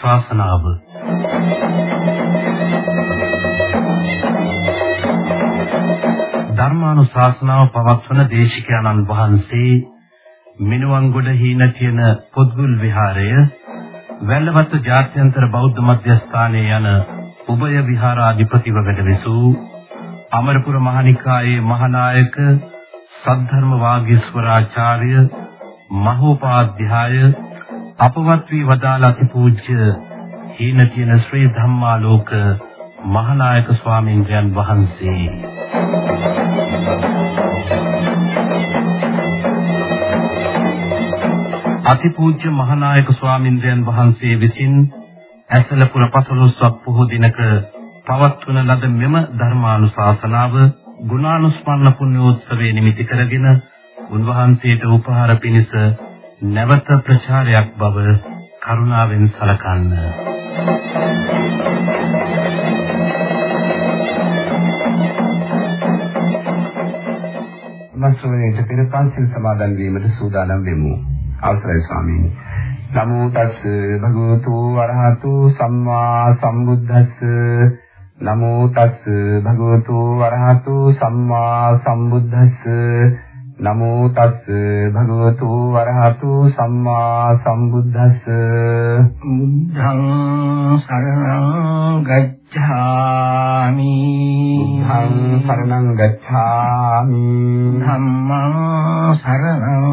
ධර්මානුශාසනාව ධර්මානුශාසනාව පවත්වන දේශිකානන් වහන්සේ මිනුවන්ගොඩ හීන කියන පොත්ගුල් විහාරය වැල්ලවත්ත ජාත්‍යන්තර බෞද්ධ මධ්‍යස්ථානයේ යන උභය විහාරාධිපතිව වැඩ විසූ අමරපුර මහනිකායේ මහානායක සද්ධර්ම වාගීස්වරාචාර්ය මහෝපාධ්‍යාය අපවත් වී වදාළ අතිපූජ්‍ය හීන කියන ශ්‍රී ධම්මාලෝක මහානායක ස්වාමීන් වහන්සේ. අතිපූජ්‍ය මහානායක ස්වාමීන් වහන්සේ විසින් ඇසලපුර පසළොස්වක් පොහොය දිනක පවත්වන ලද මෙම ධර්මානුශාසනාව ගුණානුස්මරණ පුණ්‍යෝත්සවයේ නිමිති කරගෙන උන්වහන්සේට උපහාර පිණිස නැවත ප්‍රචාරයක් බව කරුණාවෙන් සලකන්න. මස්වරේට පෙර පන්සිල් සමාදන් වීමට සූදානම් වෙමු. අවසරයි ස්වාමීනි. නමෝ තස් භගවතු වරහතු සම්මා සම්බුද්දස්ස නමෝ තස් භගවතු වරහතු සම්මා සම්බුද්දස්ස නමෝ තස් භගවතු වරහතු සම්මා සම්බුද්දස්ස. බුද්ධං සරණං ගච්ඡාමි. බුද්ධං සරණං ගච්ඡාමි. ධම්මං සරණං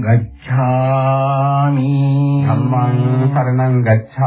ගච්ඡාමි. ධම්මං සරණං ගච්ඡාමි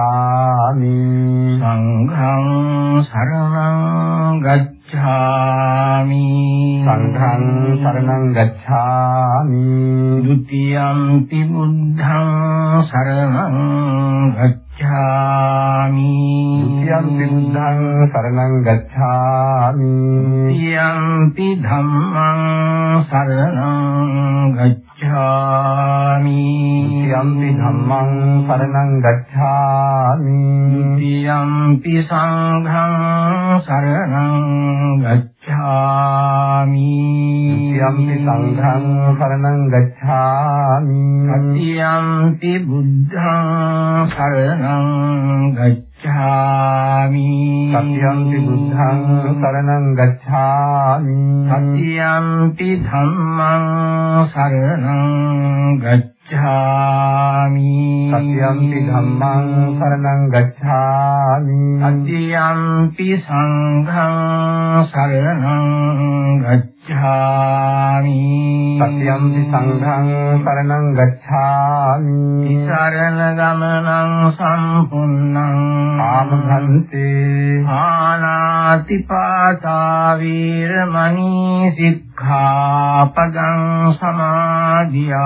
වීරමණී සික්ඛාපදං සමාදියාමි.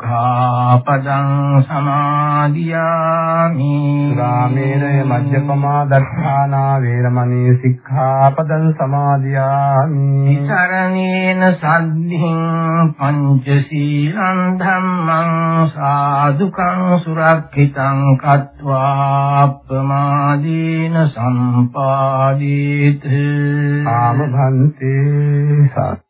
සික්ඛාපදං සමාදියාමි සුරාමේරය මජ්ජපමා දත්තානා වේරමණී සික්ඛාපදං සමාදියාමි සරණේන සද්ධින් පංචශීලං ධම්මං සාදුකං සුරක්ෂිතං කତ୍වා අප්පමාදීන සම්පාදීත ආමභන්තේ සත්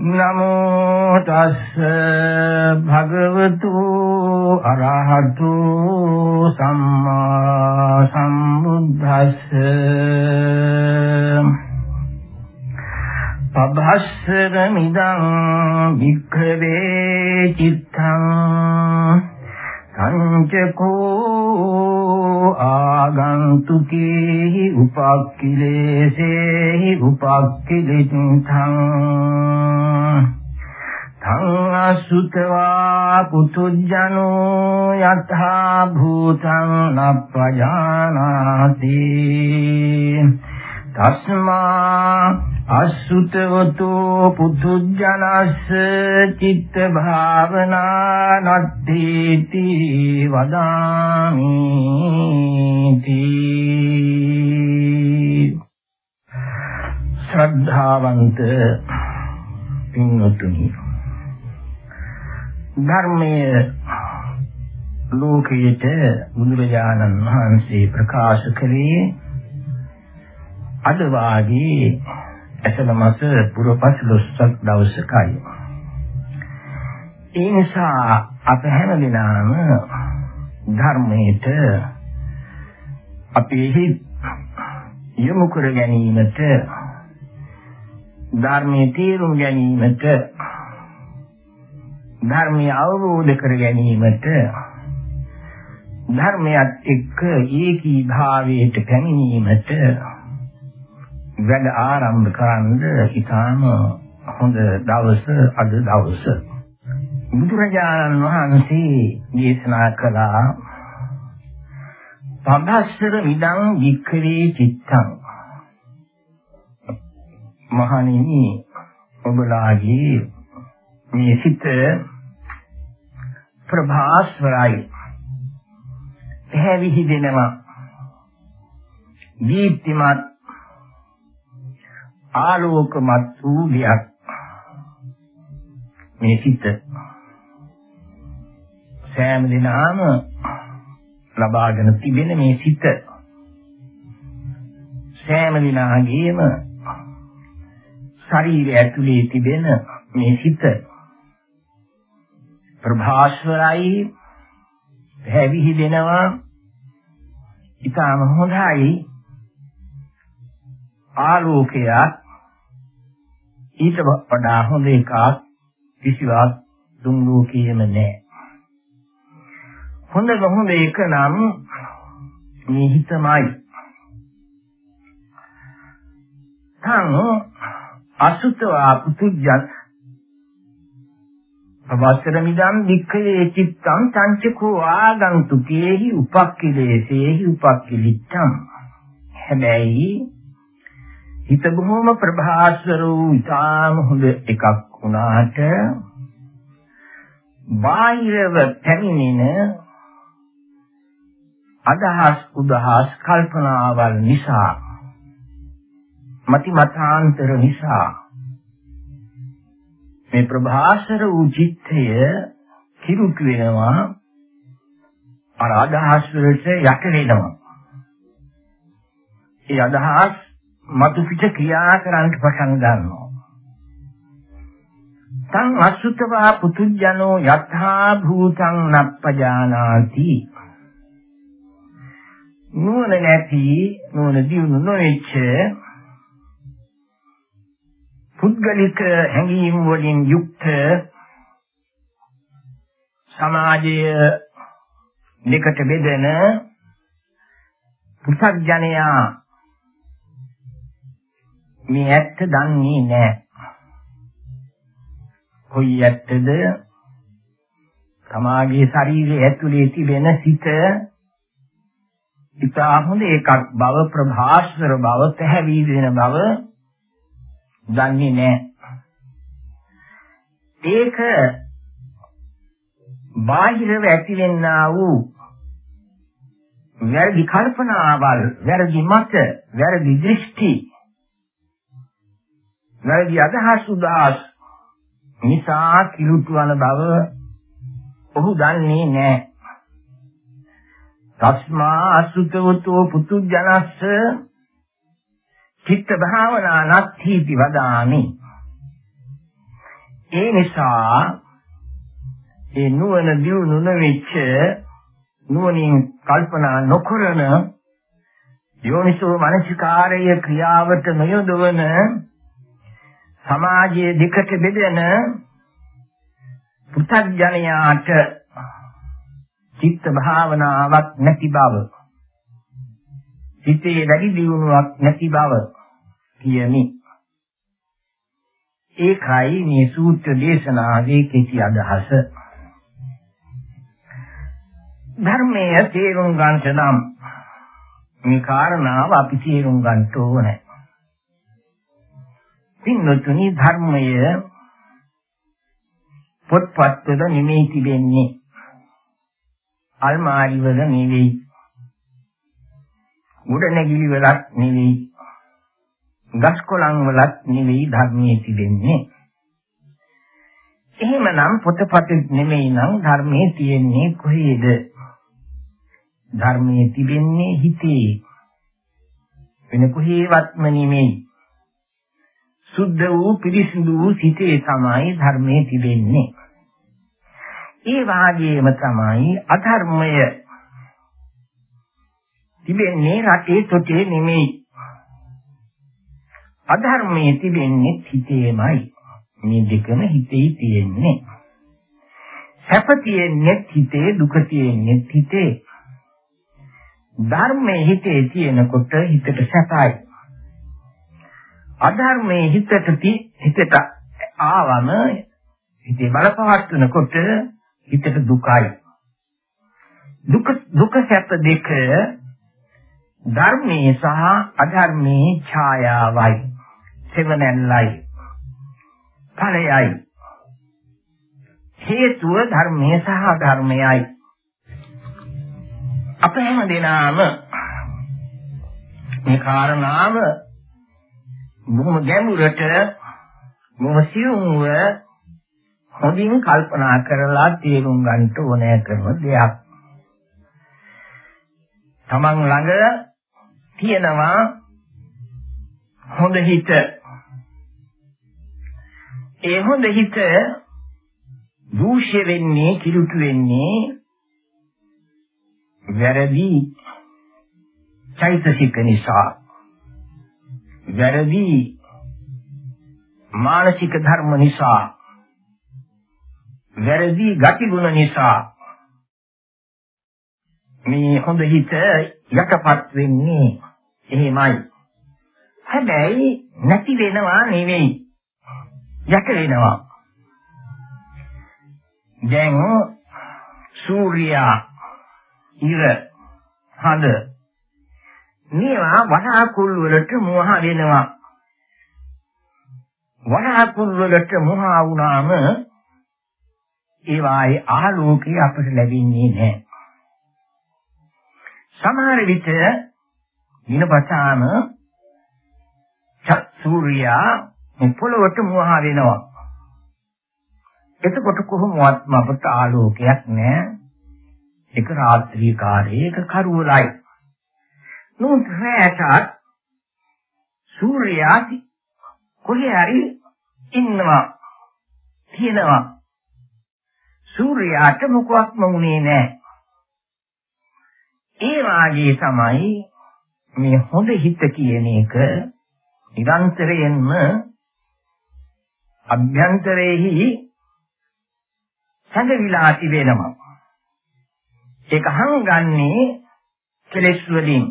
නමෝ තස්ස භගවතු අරහතු සම්මා සම්බුද්දස්ස. පබස්සර මිදං වික්ඛවේ චිත්තං සංචකෝ ආගන්තුකේහි උපක්ඛිලේසේහි උපක්ඛිලිතං තං අසුතවා පුතුජනෝ යථා භූතං නප්පජානාති තස්මා අසුතවතු පුදුජනස්ස චිත්ත භාවනා නත්ථීති වදාමි ශ්‍රද්ධාවන්ත පින්වතුනි ධර්මයේ ලෝකයට බුදුරජාණන් වහන්සේ ප්‍රකාශ කළේ අද වාගේ ඇසළ මාස පුරපසළොස්වක දවසකයි. ඒ නිසා අප හැම දිනම ධර්මයට අපේ යොමු කර ගැනීමට ධර්මයේ තේරුම් ගැනීමට ධර්මය අවබෝධ කර ගැනීමට ධර්මයත් එක්ක ඒකී භාවයට පැමිණීමට වැඩ ආරම්භ කරන්න ඉතාම හොඳ දවස අද දවස. බුදුරජාණන් වහන්සේ දේශනා කළා පබස්සර විදං වික්ඛවේ චිත්තං. මහණෙනි ඔබලාගේ මේ සිත ප්‍රභාස්වරයි. පැහැවිහි දෙනවා. දීප්තිමත් ආලෝකමත් වූ දෙයක් මේ සිත සෑම දිනම ලබාගෙන තිබෙන මේ සිත සෑම දිනාගේම ශරීරය ඇතුලේ තිබෙන මේ සිත ප්‍රභාස්වරයි හැවිහි දෙනවා. ඊටම හොඳයි. ආලෝකයක් ඊට වඩා හොඳ එකක් කිසිවක් දුන් ලෝකයේම නැහැ. හොඳ හොඳ එක නම් මේ හිතමයි. තං අසුතවා පුතුජත් අවසර මිදම් වික්ඛයේ චිත්තං සංචකෝ ආගන්තුකේහි උපක්ඛිලේසේහි උපක්ඛිලිච්ඡං හැබැයි හිත බොහොම ප්‍රභාස්වර වූ ඉතාම හොඳ එකක් වුණාට බාහිරව පැමිණෙන අදහස් උදහස් කල්පනාවල් නිසා මති මතාන්තර නිසා මේ ප්‍රභාස්වර වූ චිත්තය කිරුක් වෙනවා අර අදහස් වලට යට වෙනවා ඒ අදහස් මතු පිට ක්‍රියා කරන්න පටන් ගන්නවා. තං අසුතවා පුතුජනෝ යථා භූතං නප්පජානාති. නුවණ නැති නුවණ දියුණු නොවෙච්ච පුද්ගලික හැඟීම් වලින් යුක්ත සමාජය දෙකට බෙදෙන පු탁ජනයා මේ ඇත්ත දන්නේ නැහැ. කොයි ඇත්තද? තමාගේ ශරීරයේ ඇතුලේ තිබෙන සිත ඉතා හොඳ එකක් බව ප්‍රභාස්වර බව පැහැදිලි වෙන බව දන්නේ නැහැ. ඒක බාහිරව ඇතිවෙනා වූ වැරදි කල්පනාවල්, වැරදි මත, වැරදි දෘෂ්ටි වැරදි අදහස් උදාස් නිසා කිලුටු වන බව ඔහු දන්නේ නැහැ. තස්මා අසුතවතෝ පුතුජනස්ස චිත්ත භාවනා නත්ථීති වදාමි. ඒ නිසා ඒ නුවණ දියුණු නොවෙච්ච නුවණින් කල්පනා නොකරන යෝනිසෝ මනසිකාරය ක්‍රියාවට නොයොදවන සමාජයේ දෙකට බෙදෙන පු탁ජනයාට චිත්ත භාවනාවක් නැති බව සිතේ වැඩි දියුණුවක් නැති බව කියමි. ඒකයි මේ සූත්‍ර දේශනාවේ කෙටි අදහස. ධර්මයේ තේරුම් ගන්නට නම් මේ කාරණාව අපි තේරුම් ගන්න ඕනේ. පින්නතුනි ධර්මය පොත්පත්වල නෙමෙයි තිබෙන්නේ. අල්මාරි වල නෙවෙයි. උඩනැගිලි වලත් නෙවෙයි. ගස් කොළන් වලත් නෙවෙයි ධර්මයේ තිබෙන්නේ. එහෙමනම් පොතපත නෙමෙයි නම් ධර්මයේ තියෙන්නේ කොහේද? ධර්මයේ තිබෙන්නේ හිතේ. වෙන කොහේවත්ම නෙමෙයි. සුද්ධ වූ පිරිසිදු වූ සිතේ තමයි ධර්මයේ තිබෙන්නේ. ඒ වාගේම තමයි අධර්මය තිබෙන්නේ රටේ තොටේ නෙමෙයි. අධර්මයේ තිබෙන්නේ හිතේමයි. මේ දෙකම හිතේ තියෙන්නේ. සැප තියෙන්නේ හිතේ දුක තියෙන්නේ හිතේ. ධර්මයේ හිතේ තියෙනකොට හිතට සැපයි. අධර්මයේ හිතට හිතට ආවම හිතේ බලපවත්වනකොට හිතට දුකයි. දුක දුක සැප දෙක ධර්මයේ සහ අධර්මයේ ඡායාවයි. සෙවණැල්ලයි. ඵලයයි. හේතුව ධර්මයේ සහ අධර්මයයි. අප හැම දෙනාම මේ කාරණාව බොහොම ගැඹුරට බොහොම සියුම්ව හොඳින් කල්පනා කරලා තේරුම් ගන්න ඕනෑ කරන දෙයක්. තමන් ළඟ තියෙනවා හොඳ හිත. ඒ හොඳ හිත දූෂ්‍ය වෙන්නේ කිලුට වෙන්නේ වැරදි චෛතසික නිසා වැරදි මානසික ධර්ම නිසා වැරදි ගතිගුණ නිසා මේ හොඳ හිත යටපත් වෙන්නේ එහෙමයි. හැබැයි නැති වෙනවා නෙවෙයි යට වෙනවා. දැන් සූර්යා ඉර හඳ මේවා වනාකුල් වලට මෝහ වෙනවා වනාකුල් වලට මෝහ වුණාම ඒවායේ ආලෝකය අපට ලැබෙන්නේ නැහැ. සමහර විට දිනපතාම සූර්යා පොළොවට මෝහ වෙනවා එතකොට කොහොමවත් අපට ආලෝකයක් නැහැ. එක රාත්‍රී කාලයේ එක කරුවලයි. නමුත් රැටත් සූර්යයාති කොහේ හරි ඉන්නවා තියෙනවා. සූර්යයාට මොකක්ම වුණේ නැහැ. ඒ වාගේ තමයි මේ හොඳ හිත කියන එක නිරන්තරයෙන්ම අභ්‍යන්තරයේහි සැඟවිලා තිබෙනවා. ඒක හංගන්නේ කෙලෙස් වලින්,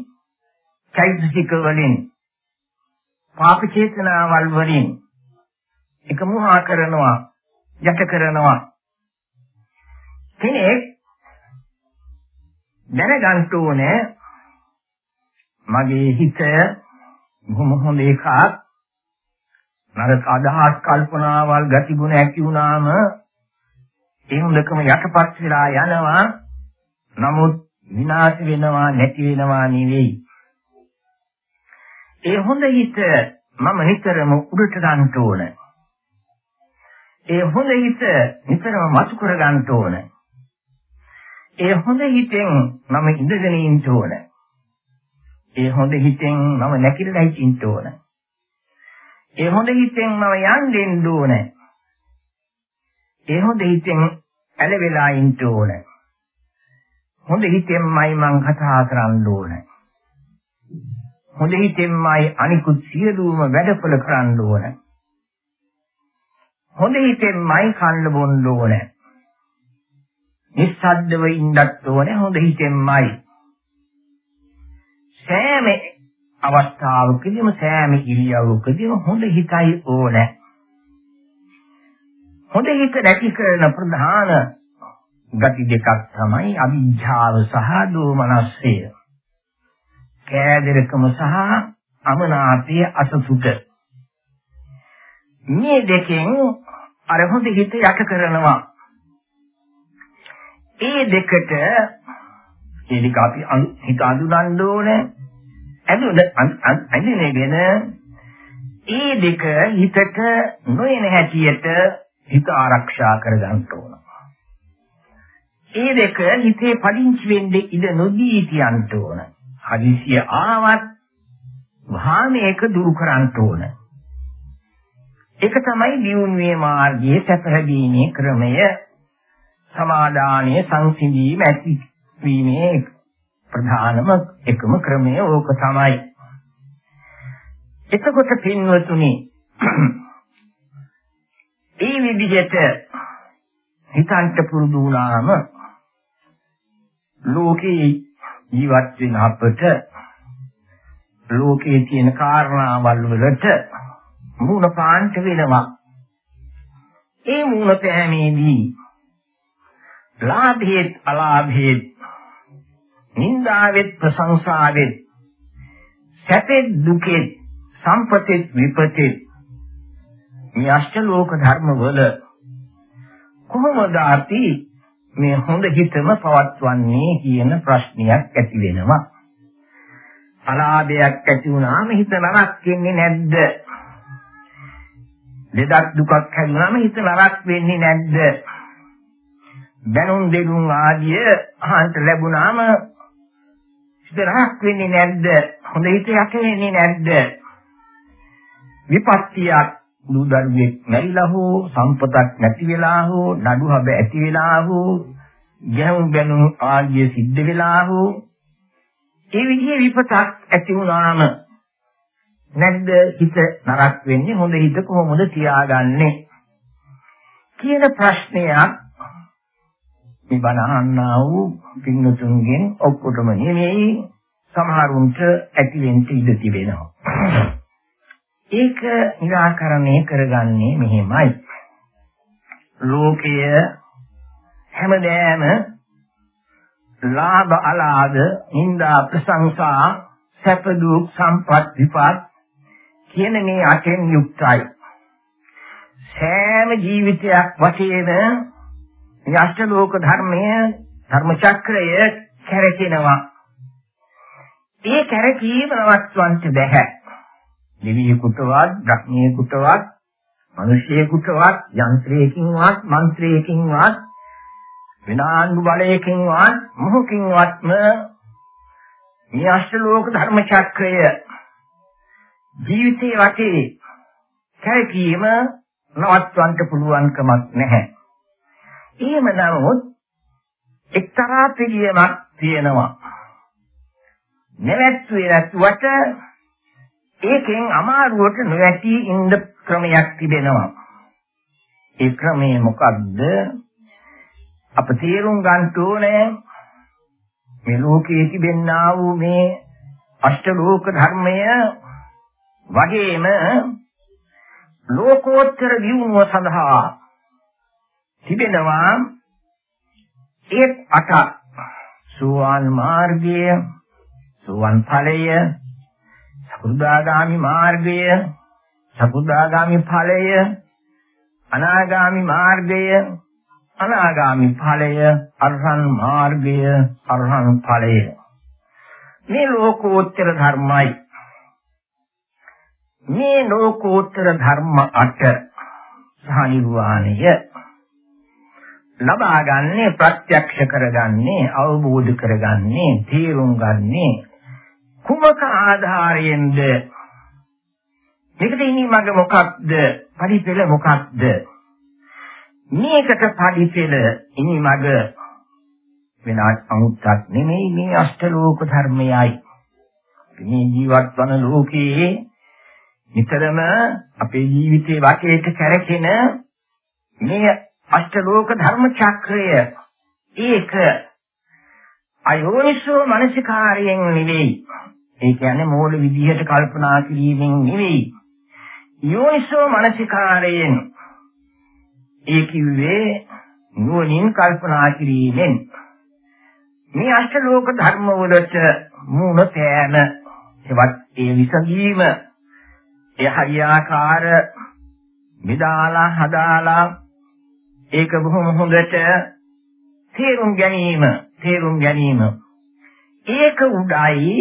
චෛතසික වලින්, පාප චේතනාවල් වලින් ඒක මුහා කරනවා, යට කරනවා. කෙනෙක් දැනගන්න ඕනේ මගේ හිත බොහොම හොඳ එකක් නරක අදහස් කල්පනාවල් ගතිගුණ ඇති වුණාම ඒ හොඳකම යටපත් වෙලා යනවා නමුත් විනාශ වෙනවා නැති වෙනවා නෙවෙයි. ඒ හොඳ හිත මම නිතරම උඩට ගන්න ඕන. ඒ හොඳ හිත නිතරම මතු කර ගන්න ඕන. ඒ හොඳ හිතෙන් මම ඉඳගෙන ඉන්න ඕන. ඒ හොඳ හිතෙන් මම නැකිලා ඉන්න ඕන. ඒ හොඳ හිතෙන් මම යන්න දෙන්න ඕන. ඒ හොඳ හිතෙන් ඇලවෙලා ඉන්න ඕන. හොඳ හිතෙන්මයි මං කතා කරන්න ඕන. හොඳ හිතෙන්මයි අනිකුත් සියලුම වැඩපොළ කරන්න ඕන. හොඳ හිතෙන්මයි කන්න බොන්න ඕන. නිස්සද්දව ඉන්නත් ඕනේ හොඳ හිතෙන්මයි. සෑම අවස්ථාවකදීම සෑම ඉරියව්වකදීම හොඳ හිතයි ඕනේ. හොඳ හිත නැති කරන ප්‍රධාන ගති දෙකක් තමයි අවිජ්ජාව සහ දෝමනස්සය. කෑදරකම සහ අමනාපය අසතුට. මේ දෙකෙන් අර හොඳ හිත යට කරනවා. ඒ දෙකට ඒ දෙක අපි හිත අඳුනන්න ඕනේ. ඇඳුන අඳිනගෙන ඒ දෙක හිතට නොයන හැටියට හිත ආරක්ෂා කරගන්න ඕන. ඒ දෙක හිතේ පදිංචි වෙන්නේ ඉඳ නොදී තියන්න ඕන. හදිසිය ආවත් භාමයක දුරු කරන්න ඕන. ඒක තමයි දියුණුවේ මාර්ගයේ සැපහැදීමේ ක්‍රමය. සමාදානයේ සංසිඳීම ඇති වීමේ ප්‍රධානම එකම ක්‍රමය ඕක තමයි. එතකොට පින්වතුනි ඒ විදිහට හිතන්ට පුරුදු වුණාම ලෝකේ ජීවත් වෙන අපට ලෝකේ තියෙන කාරණාවල් වලට මූණ පාන්ට වෙනවා. ඒ මූණ පෑමේදී ලාභයේත් අලාභයේත් නින්දාවෙත් ප්‍රශංසාවෙත් සැපෙත් දුකෙත් සම්පතෙත් විපතෙත් මේ අෂ්ටලෝක ධර්ම වල කොහොමද අපි මේ හොඳ හිතම පවත්වන්නේ කියන ප්‍රශ්නයක් ඇති වෙනවා. අලාභයක් ඇති වුණාම හිත නරක් වෙන්නේ නැද්ද? ලෙඩක් දුකක් හැදුනාම හිත නරක් වෙන්නේ නැද්ද? බැනුම් දෙනුම් ආදිය අහන්ට ලැබුණාම හිත නරක් වෙන්නේ නැද්ද? හොඳ හිත යට වෙන්නේ නැද්ද? විපත්තියක් දුදරුවෙක් මැරිලා හෝ සම්පතක් නැති වෙලා හෝ නඩු හබ ඇති වෙලා හෝ ගැහුම් බැනුම් ආදිය සිද්ධ වෙලා හෝ ඒ විදිහේ විපතක් ඇති වුණාම නැද්ද හිත නරක වෙන්නේ? හොඳ හිත කොහොමද තියාගන්නේ? කියන ප්‍රශ්නයක් මේ බණ අහන්නා වූ පින්නතුන්ගෙන් ඔක්කොටම නෙමෙයි සමහරුන්ට ඇති වෙන්න ඉඩ තිබෙනවා. ඒක निराකරණය කරගන්නේ මෙහෙමයි. ලෝකය හැමදේම ලාභ අලාභ, නිന്ദා ප්‍රශංසා, සැප දුක් සම්පත් විපත් කියන මේ අටෙන් යුක්තයි. සෑම ජීවිතයක් වශයෙන් යෂ්ට ලෝක ධර්මය ධර්ම චක්‍රය කැරකෙනවා. ඒ කැරකීම නවත්වන්න බැහැ. දෙවියෙකුටවත්, බ්‍රහ්මියෙකුටවත්, මිනිසියෙකුටවත්, යන්ත්‍රයකින්වත්, මන්ත්‍රයකින්වත්, විනාංග බලයකින්වත්, මොහොකින්වත්ම මේ අෂ්ටලෝක ධර්ම චක්‍රය ජීවිතේ වටේ කැකීම නවත්වන්න පුළුවන් කමක් නැහැ. එහෙම නමුත් එක්තරා පිළියමක් තියෙනවා. නැවැත්වුවේ නැතුවට ඒකෙන් අමාරුවට නොවැටි ඉන්න ක්‍රමයක් තිබෙනවා. ඒ ක්‍රමය මොකක්ද? අප තේරුම් ගන්න ඕනේ මේ ලෝකයේ තිබෙනා වූ මේ අෂ්ටලෝක ධර්මය වගේම ලෝකෝත්තර දියුණුව සඳහා තිබෙනවා ඒත් අට සෝවාන් මාර්ගය සෝවාන් ඵලය සකුදාගාමි මාර්ගය සකුදාගාමි ඵලය අනාගාමි මාර්ගය අනාගාමි ඵලය අරහන් මාර්ගය අරහන් ඵලය. මේ ලෝකෝත්තර ධර්මයි. මේ ලෝකෝත්තර ධර්ම අට සහ නිර්වාණය ලබාගන්නේ ප්‍රත්‍යක්ෂ කරගන්නේ අවබෝධ කරගන්නේ තේරුම් ගන්නේ කුමක ආධාරයෙන්ද මේකට ඉනි මග මොකක්ද පරිපෙළ මොකක්ද මේකට පරිපෙළ ඉනිමග වෙන අමුත්තක් නෙමෙයි මේ අෂ්ටලෝක ධර්මයයි. මේ ජීවත් වන ලෝකයේ නිතරම අපේ ජීවිතේ වටේට කැරකෙන මේ අෂ්ටලෝක ධර්ම චක්‍රය ඒක අයෝනිසෝ මනසිකාරයෙන් නෙවෙයි. ඒ කියන්නේ මූල විදිහට කල්පනා කිරීමෙන් නෙවෙයි. යෝනිසෝ මනසිකාරයෙන් ඒ කිව්වේ නුවණින් කල්පනා කිරීමෙන් මේ අෂ්ටලෝක ධර්ම වලට මූණ පෑම එවත් ඒ විසඳීම ඒ හරියාකාර මිදාලා හදාලා ඒක බොහොම හොඳට තේරුම් ගැනීම තේරුම් ගැනීම ඒක උඩයි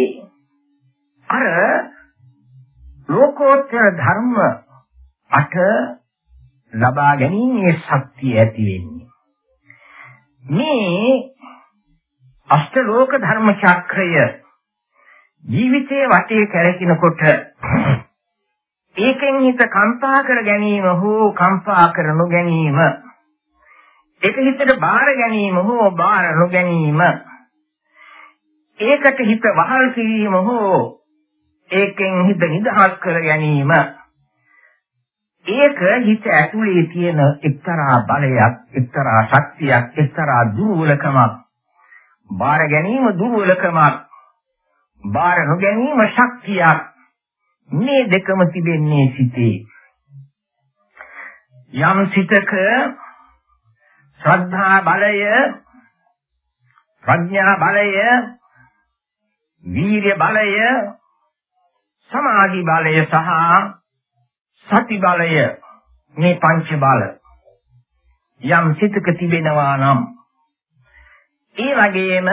අර ලෝකෝත්තර ධර්ම අට ලබා ගැනීමේ ශක්තිය ඇති වෙන්නේ. මේ අෂ්ටලෝක ධර්ම චක්‍රය ජීවිතයේ වටේ කැරකිනකොට ඒකෙන් හිත කම්පා කර ගැනීම හෝ කම්පා කර නොගැනීම ඒක හිතට බාර ගැනීම හෝ බාර නොගැනීම ඒකට හිත වහල් කිරීම හෝ ඒකෙන් හිත නිදහස් කර ගැනීම. ඒක හිත ඇතුලේ තියෙන එක්තරා බලයක් එක්තරා ශක්තියක් එක්තරා දුර්වලකමක්. බාර ගැනීම දුර්වලකමක්. බාර නොගැනීම ශක්තියක්. මේ දෙකම තිබෙන්නේ සිතේ. යම් සිතක ශ්‍රද්ධා බලය ප්‍රඥා බලය වීර්ය බලය සමාධි බලය සහ සති බලය මේ පංච බල යම් සිතක තිබෙනවා නම් ඒ වගේම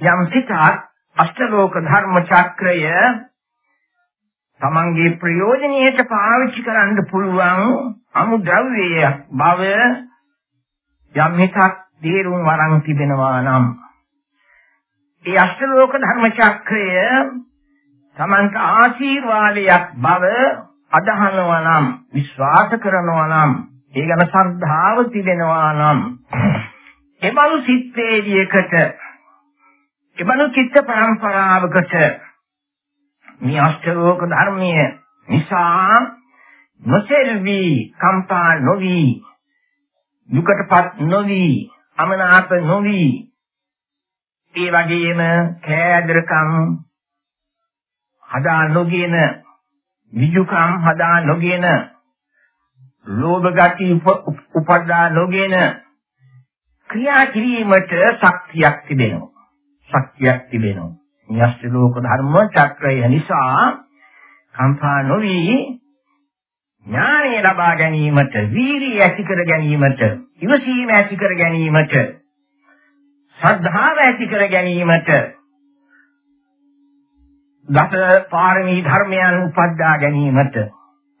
යම් සිතක් අෂ්ටලෝක ධර්ම චක්‍රය තමන්ගේ ප්‍රයෝජනීයට පාවිච්චි කරන්න පුළුවන් අමුද්‍රව්‍යය බව යම් එකක් තේරුම් වරන් තිබෙනවා නම් ඒ අෂ්ටලෝක ධර්ම චක්‍රය තමන්ට ආශීර්වාදයක් බව අදහනවා නම් විශ්වාස කරනවා නම් ඒ ගැන ශ්‍රද්ධාව තිබෙනවා නම් එබඳු සිත්තේවියකට එබඳු චිත්ත පරම්පරාවකට මේ අෂ්ටලෝක ධර්මයේ නිසා නොසෙල්වි කම්පා නොවි දුකටපත් නොවි අමනාප නොවි. ඒ වගේම කෑදරකම් හදා නොගෙන විජුකම් හදා නොගෙන ලෝභ ගති උපදා නොගෙන ක්‍රියා කිරීමට ශක්තියක් තිබෙනවා. ශක්තියක් තිබෙනවා. නියස්ත ලෝක ධර්ම චක්‍රය නිසා කම්පා නොවි ඥානය ලබා ගැනීමට, වීරිය ඇති කර ගැනීමට, ඉවසීම ඇති කර ගැනීමට, ශ්‍රද්ධාව ඇති කර ගැනීමට, දස පාරමී ධර්මයන් උපද්දා ගැනීමට,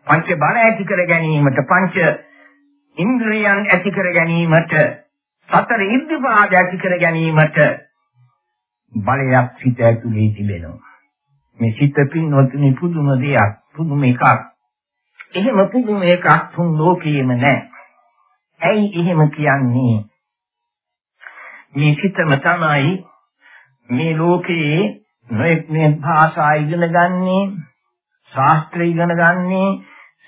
පංච බල ඇති කර ගැනීමට, පංච ඉන්ද්‍රියන් ඇති කර ගැනීමට, සතර ඉද්ධිපාද ඇති කර ගැනීමට බලයක් සිත ඇතුලේ තිබෙනවා. මේ සිත පින්වත්නි පුදුම දෙයක්, පුදුම එකක්. එහෙම පුදුම එකක් තුන් ලෝකයේම නැහැ. ඇයි එහෙම කියන්නේ? මේ සිතම තමයි මේ ලෝකයේ නොඑක් මේ භාෂා ඉගෙන ගන්නේ, ශාස්ත්‍ර ඉගෙන ගන්නේ,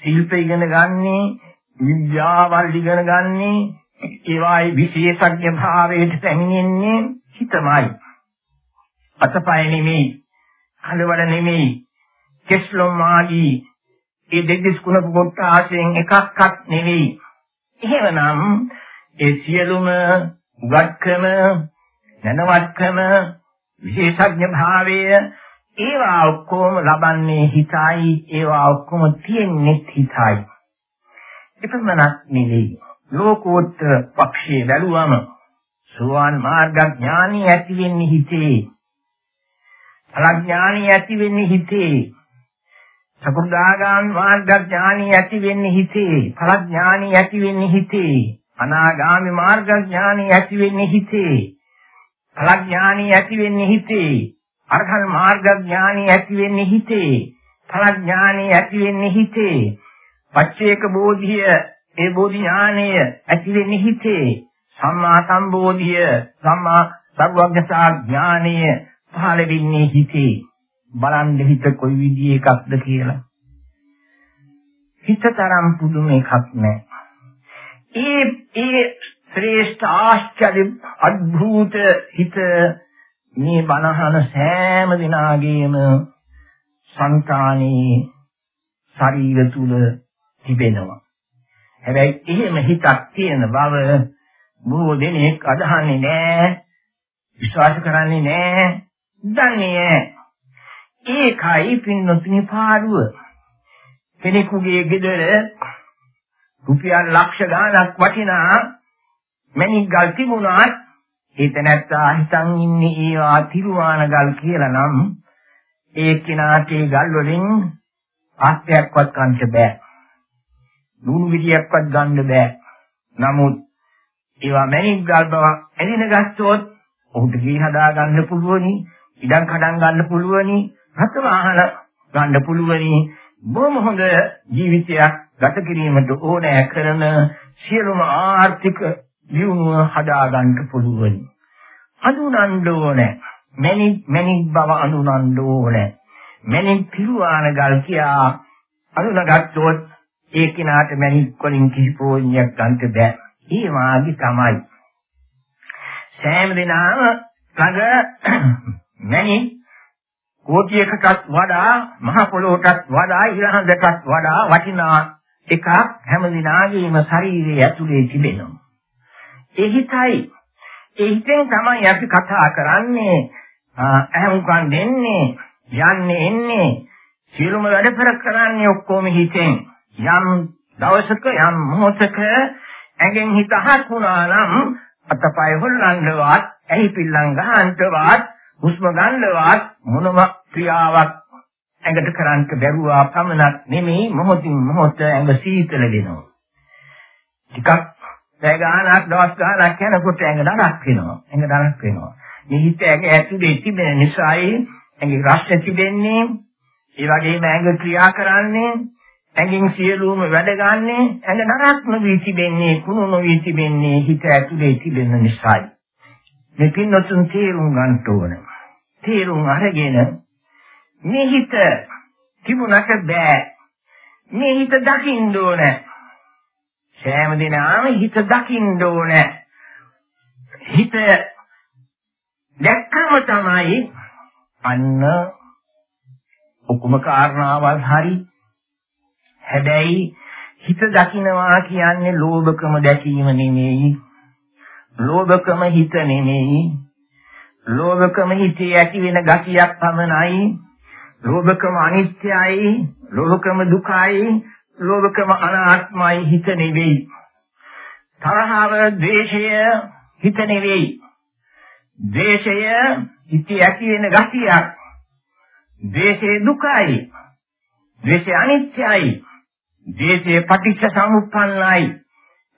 ශිල්ප ඉගෙන ගන්නේ, විද්‍යාවල් ඉගෙන ගන්නේ, ඒවායි විශේෂඥ භාවයට පැමිණෙන්නේ හිතමයි. අතපය නෙමෙයි, කලවල නෙමෙයි, කෙස්ලොම් ආදී ඒ දෙවිස් කුණප කොටාසෙන් එකක්වත් නෙවෙයි. එහෙමනම් ඒ සියලුම උගත්කම, දැනවත්කම, විශේෂඥ භාවය ඒවා ඔක්කොම ලබන්නේ හිතයි, ඒවා ඔක්කොම තියෙන්නේ හිතයි. එපමණක් නෙවෙයි. ලෝකෝත්තර පක්ෂයේ බැලුවම සෝවාන් මාර්ග ඥානිය ඇති වෙන්නේ හිතේ. අලඥානිය ඇති වෙන්නේ හිතේ. සකු르දාගාමි මාර්ගඥානිය ඇති වෙන්නේ හිතේ. ඵලඥානිය ඇති වෙන්නේ හිතේ. අනාගාමි මාර්ගඥානිය ඇති වෙන්නේ හිතේ. ඵලඥානිය ඇති වෙන්නේ හිතේ. අරහත් මාර්ගඥානිය ඇති වෙන්නේ හිතේ. ඵලඥානිය ඇති වෙන්නේ හිතේ. පච්චේක බෝධිය ඒ බෝධි ඥානය ඇති වෙන්නේ හිතේ. සම්මා සම්බෝධිය සම්මා සර්වඥතා ඥානය පහළ වෙන්නේ හිතේ. බලන්න හිත කොයි විදිහේ එකක්ද කියලා. හිතතරම් පුදුම එකක් නෑ. ඒ ඒ ශ්‍රේෂ්ඨ ආශ්චර්ය අద్භූත හිත මේ බණහන සෑම දිනාගේම సంతානී ශරීර තුල තිබෙනවා. හැබැයි එහෙම හිතක් තියෙන බව බොහෝ දෙනෙක් අදහන්නේ නැහැ. විශ්වාස කරන්නේ නැහැ. දන්නේ නැහැ. ඒකයි පින්නොත්නි පාඩුව. කෙනෙකුගේ ගෙදර රුපියල් ලක්ෂ ගාණක් වටිනා මැණික් ගල් තිබුණාත් ඒත නැත්තා හිතන් ඉන්නේ ඒවා තිරුවාන ගල් කියලා නම් ඒ කිනාට ඒ ගල් වලින් ආස්තයක්වත් ගන්න බෑ. ලුණු විදියක්වත් ගන්න බෑ. නමුත් ඒවා මැණික් ගල් බව එළින ගත්තොත් ඔහුට දී හදා ගන්න පුළුවනි, ඉඩම් කඩම් ගන්න පුළුවනි, රත වාහන ගන්න පුළුවනි. බොහොම හොඳ ජීවිතයක් ගත කිරීමට ඕනෑ කරන සියලුම ආර්ථික දියුණුව හදා ගන්න පුළුවන්. අඳුනන්න ඕනේ. මැණික් මැණික් බව අඳුනන්න ඕනේ. මැණික් පිරුවාන ගල් කියා අඳුනගත්තොත් ඒ කිනාට මැණික් වලින් කිසි ප්‍රයෝජනයක් ගන්න බෑ. ඒ වාගේ තමයි. සෑම දිනම ළඟ මැණික් කෝටියකටත් වඩා මහ පොළොවටත් වඩා ඉරහඳටත් වඩා වටිනා එකක් හැම දිනාගේම ශරීරයේ ඇතුලේ තිබෙනවා. ඒ හිතයි. ඒ හිතෙන් තමයි අපි කතා කරන්නේ. අහමුකම් දෙන්නේ යන්නේ එන්නේ. සියලුම වැඩ පෙර කරන්නේ ඔක්කොම හිතෙන්. යම් දවසක යම් මොහොතක ඇඟෙන් හිත හත් වුණා නම් අතපය හොල්ලන්නවත් ඇහි පිල්ලම් ගහන්නවත් හුස්ම ගන්නවත් මොනම ක්‍රියාවක් ඇඟට කරන්න බැරුවා පමණක් නෙමෙයි මොහොතින් මොහොත ඇඟ සීතල වෙනවා. ටිකක් පැය ගානක් දවස් ගානක් යනකොට ඇඟ දණක් වෙනවා. ඇඟ දණක් වෙනවා. මේ හිත ඇඟ ඇතුලේ තිබෙන නිසායි ඇඟේ රස තිබෙන්නේ ඒ වගේම ඇඟ ක්‍රියා කරන්නේ ඇඟෙන් සියලුම වැඩ ගන්නෙ ඇඟ නරක් නොවී තිබෙන්නේ කුණු නොවී තිබෙන්නේ හිත ඇතුලේ තිබෙන නිසායි. මේ පින්නතුන් තේරුම් ගන්න ඕනේ. තේරුම් අරගෙන මේ හිත තිබුණට බෑ. මේ හිත දකින්න ඕන. සෑම දිනම හිත දකින්න ඕන. හිත දැක්කම තමයි අන්න ඔක්කොම කාරණාවල් හරි. හැබැයි හිත දකින්නවා කියන්නේ ලෝභකම දැකීම නෙමෙයි. ලෝභකම හිත නෙමෙයි. ලෝභකම හිතේ ඇති වෙන ගතියක් පමණයි. ලෝභකම අනිත්‍යයි, ලෝභකම දුකයි, ලෝභකම අනාත්මයි හිත නෙවෙයි. තරහව, ද්වේෂය හිත නෙවෙයි. ද්වේෂය හිතේ ඇති වෙන ගතියක්. ද්වේෂය දුකයි. ද්වේෂය අනිත්‍යයි. ද්වේෂය පටිච්ච සමුප්පන්නයි.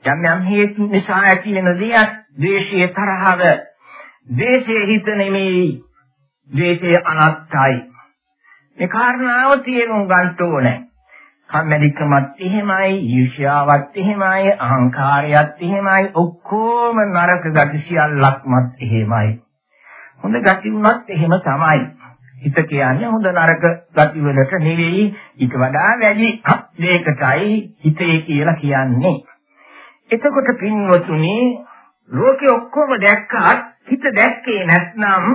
යම් යම් හේතු නිසා ඇති වෙන දෙයක් ද්වේෂය තරහව ද්වේෂයේ හිත නෙමෙයි. ද්වේෂය අනත්තයි. මේ කාරණාව තේරුම් ගන්න ඕනේ. කම්මැලිකමත් එහෙමයි, ඊර්ෂ්‍යාවත් එහෙමයි, අහංකාරයත් එහෙමයි, ඔක්කොම නරක ගති සියල්ලක්මත් එහෙමයි. හොඳ ගති උනත් එහෙම තමයි. හිත කියන්නේ හොඳ නරක ගති වලට නෙවෙයි, ඊට වඩා වැඩි දෙයකටයි හිතේ කියලා කියන්නේ. එතකොට පින්වතුනි, ලෝකේ ඔක්කොම දැක්කත් හිත දැක්කේ නැත්නම්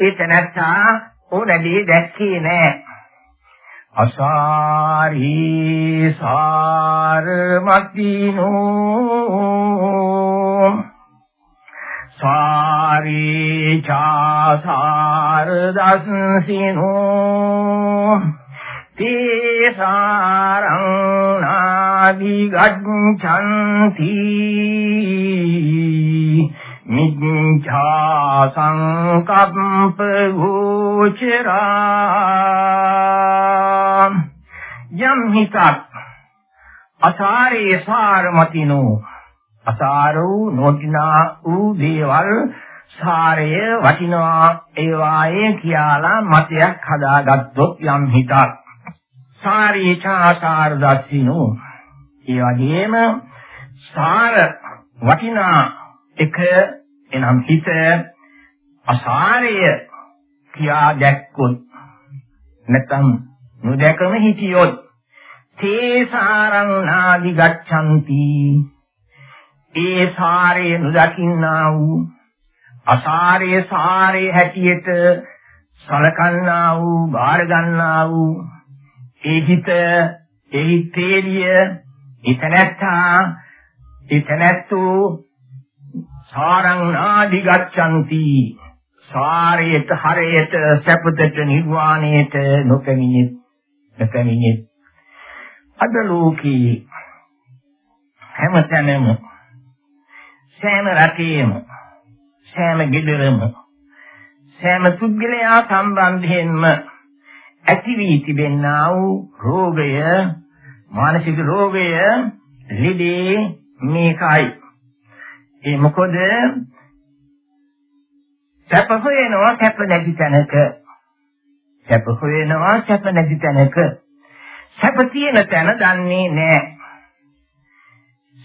ඒ තැනත්තා ඕනදී දැක්කේ නෑ. අසාරී සාරමතිනෝ සාරී චාසාර දස්සිනෝ තේසාරං නාදි ගච්ඡanti මිච්ඡා සංකප්ප ගෝචරා යම් හිතක් අසාරේ සාරමතිනෝ අසාරෝ නොදිනා වූ දේවල් සාරය වටිනවා ඒ වායේ කියලා මතයක් හදාගත්තොත් යම් හිතක්. සාරී චාසාර දස්සිනෝ. ඒ වගේම සාර වටිනා එක එනම් හිත අසාරය කියා දැක්කොත් නැත්නම් නොදැකම හිටියොත් තේ සාරං නාදි ගච්ඡanti. ඒ සාරේ නොදකින්නා වූ අසාරේ සාරේ හැටියට සලකන්නා වූ බාර ගන්නා වූ ඒ හිත එහි තේලිය ඉතනත්තා ඉතනත්තු සාරං නාදි ගච්ඡanti සාරයට හරයට සැපතට නිර්වාණයට නොපැමිණෙත් නොපැමිණෙත්. අද ලෝකේ හැමතැනම සෑම රටේම සෑම ගෙදරම සෑම පුද්ගලයා සම්බන්ධයෙන්ම ඇති වී තිබෙනා වූ රෝගය මානසික රෝගය ලිදී මේකයි. ඒ මොකද? සැප හොයනවා සැප නැති තැනක. සැප හොයනවා සැප නැති තැනක. සැප තියෙන තැන දන්නේ නැහැ.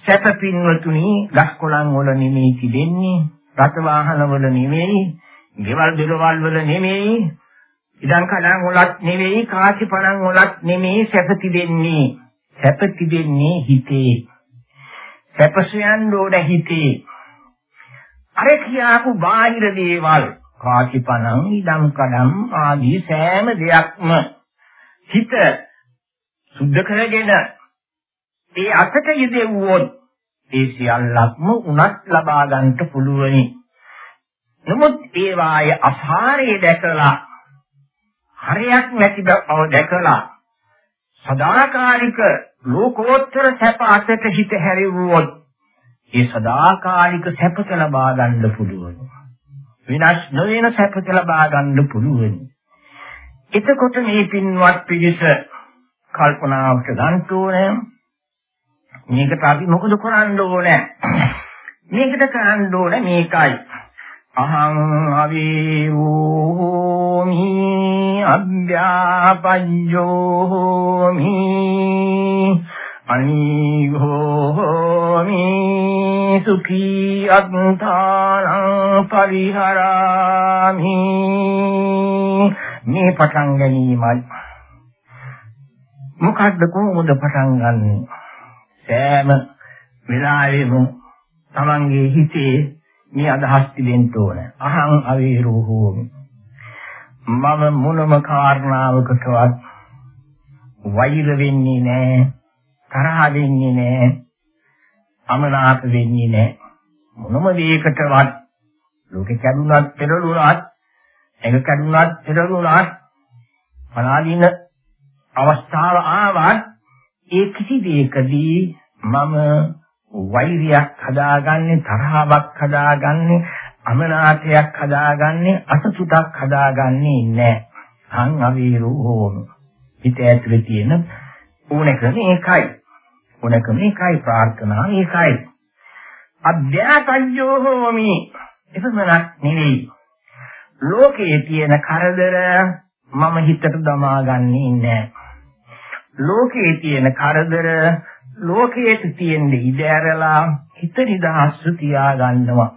සැප පින්වතුනි ගස් කොළන් වල නෙමෙයි තිබෙන්නේ. රත වාහන වල නෙමෙයි ගෙවල් දොරවල් වල නෙමෙයි ඉඩම් කඩම් වලත් නෙමෙයි කාසි පණන් වලත් නෙමෙයි සැප තිබෙන්නේ. සැප තිබෙන්නේ හිතේ. සැප සොයන්න ඕන හිතේ. අර කියාපු බාහිර දේවල් කාසිපණං ඉදම් කඩම් ආදී සෑම දෙයක්ම හිත සුද්ධ කරගෙන ඒ අතට යෙදෙව්වොත් ඒ සියල්ලක්ම උනත් ලබා ගන්නට පුළුවනි. නමුත් ඒ වායේ අසාරය දැකලා හරයක් නැති බව දැකලා සදාකාලික ලෝකෝත්තර සැප අතට හිත හැරෙව්වොත් ඒ සදාකාලික සැපත ලබා ගන්න පුළුවන්. විනාශ නොවන සැපත ලබා ගන්න පුළුවන්. එතකොට මේ පින්වත් පිරිස කල්පනාවට ගන්න ඕනේ. මේකට අපි මොකද කරන්න ඕනේ? මේකට කරන්න ඕනේ මේකයි. අහං අවේවෝමි අභ්‍යාපඤ්ඤෝමි අනිඝෝමි සුඛී අත්තානං පරිහරාමි. මේ පටන් ගැනීමයි. මොකද්ද කොහොමද පටන් ගන්නෙ? සෑම වෙලාවෙම තමන්ගේ හිතේ මේ අදහස් තිබෙන්න ඕන. අහං අවීරෝ හෝමි. මම මොනම කාරණාවකටවත් වෛර වෙන්නේ නැහැ. තරහ වෙන්නේ නැහැ අමනාප වෙන්නේ නැහැ මොනම දෙයකටවත් ලෝකෙ කැඩුනත් පෙරළුණත් එක කැඩුනත් පෙරළුණත් පලාදීන අවස්ථාව ආවත් ඒ කිසි දෙයකදී මම වෛරයක් හදාගන්නේ තරහාවක් හදාගන්නේ අමනාපයක් හදාගන්නේ අසතුටක් හදාගන්නේ නැහැ. අං අවීරෝ හෝම. හිත ඇතුලේ තියෙන ඕනකම ඒකයි. ඕනකම ඒකයි ප්‍රාර්ථනා ඒකයි. අධ්‍යාසයෝ හෝමි. එපමණක් නෙවෙයි. ලෝකයේ තියෙන කරදර මම හිතට දමාගන්නේ නැහැ. ලෝකයේ තියෙන කරදර ලෝකයේ තියෙන ඉඩ ඇරලා හිත නිදහස් තියා ගන්නවා.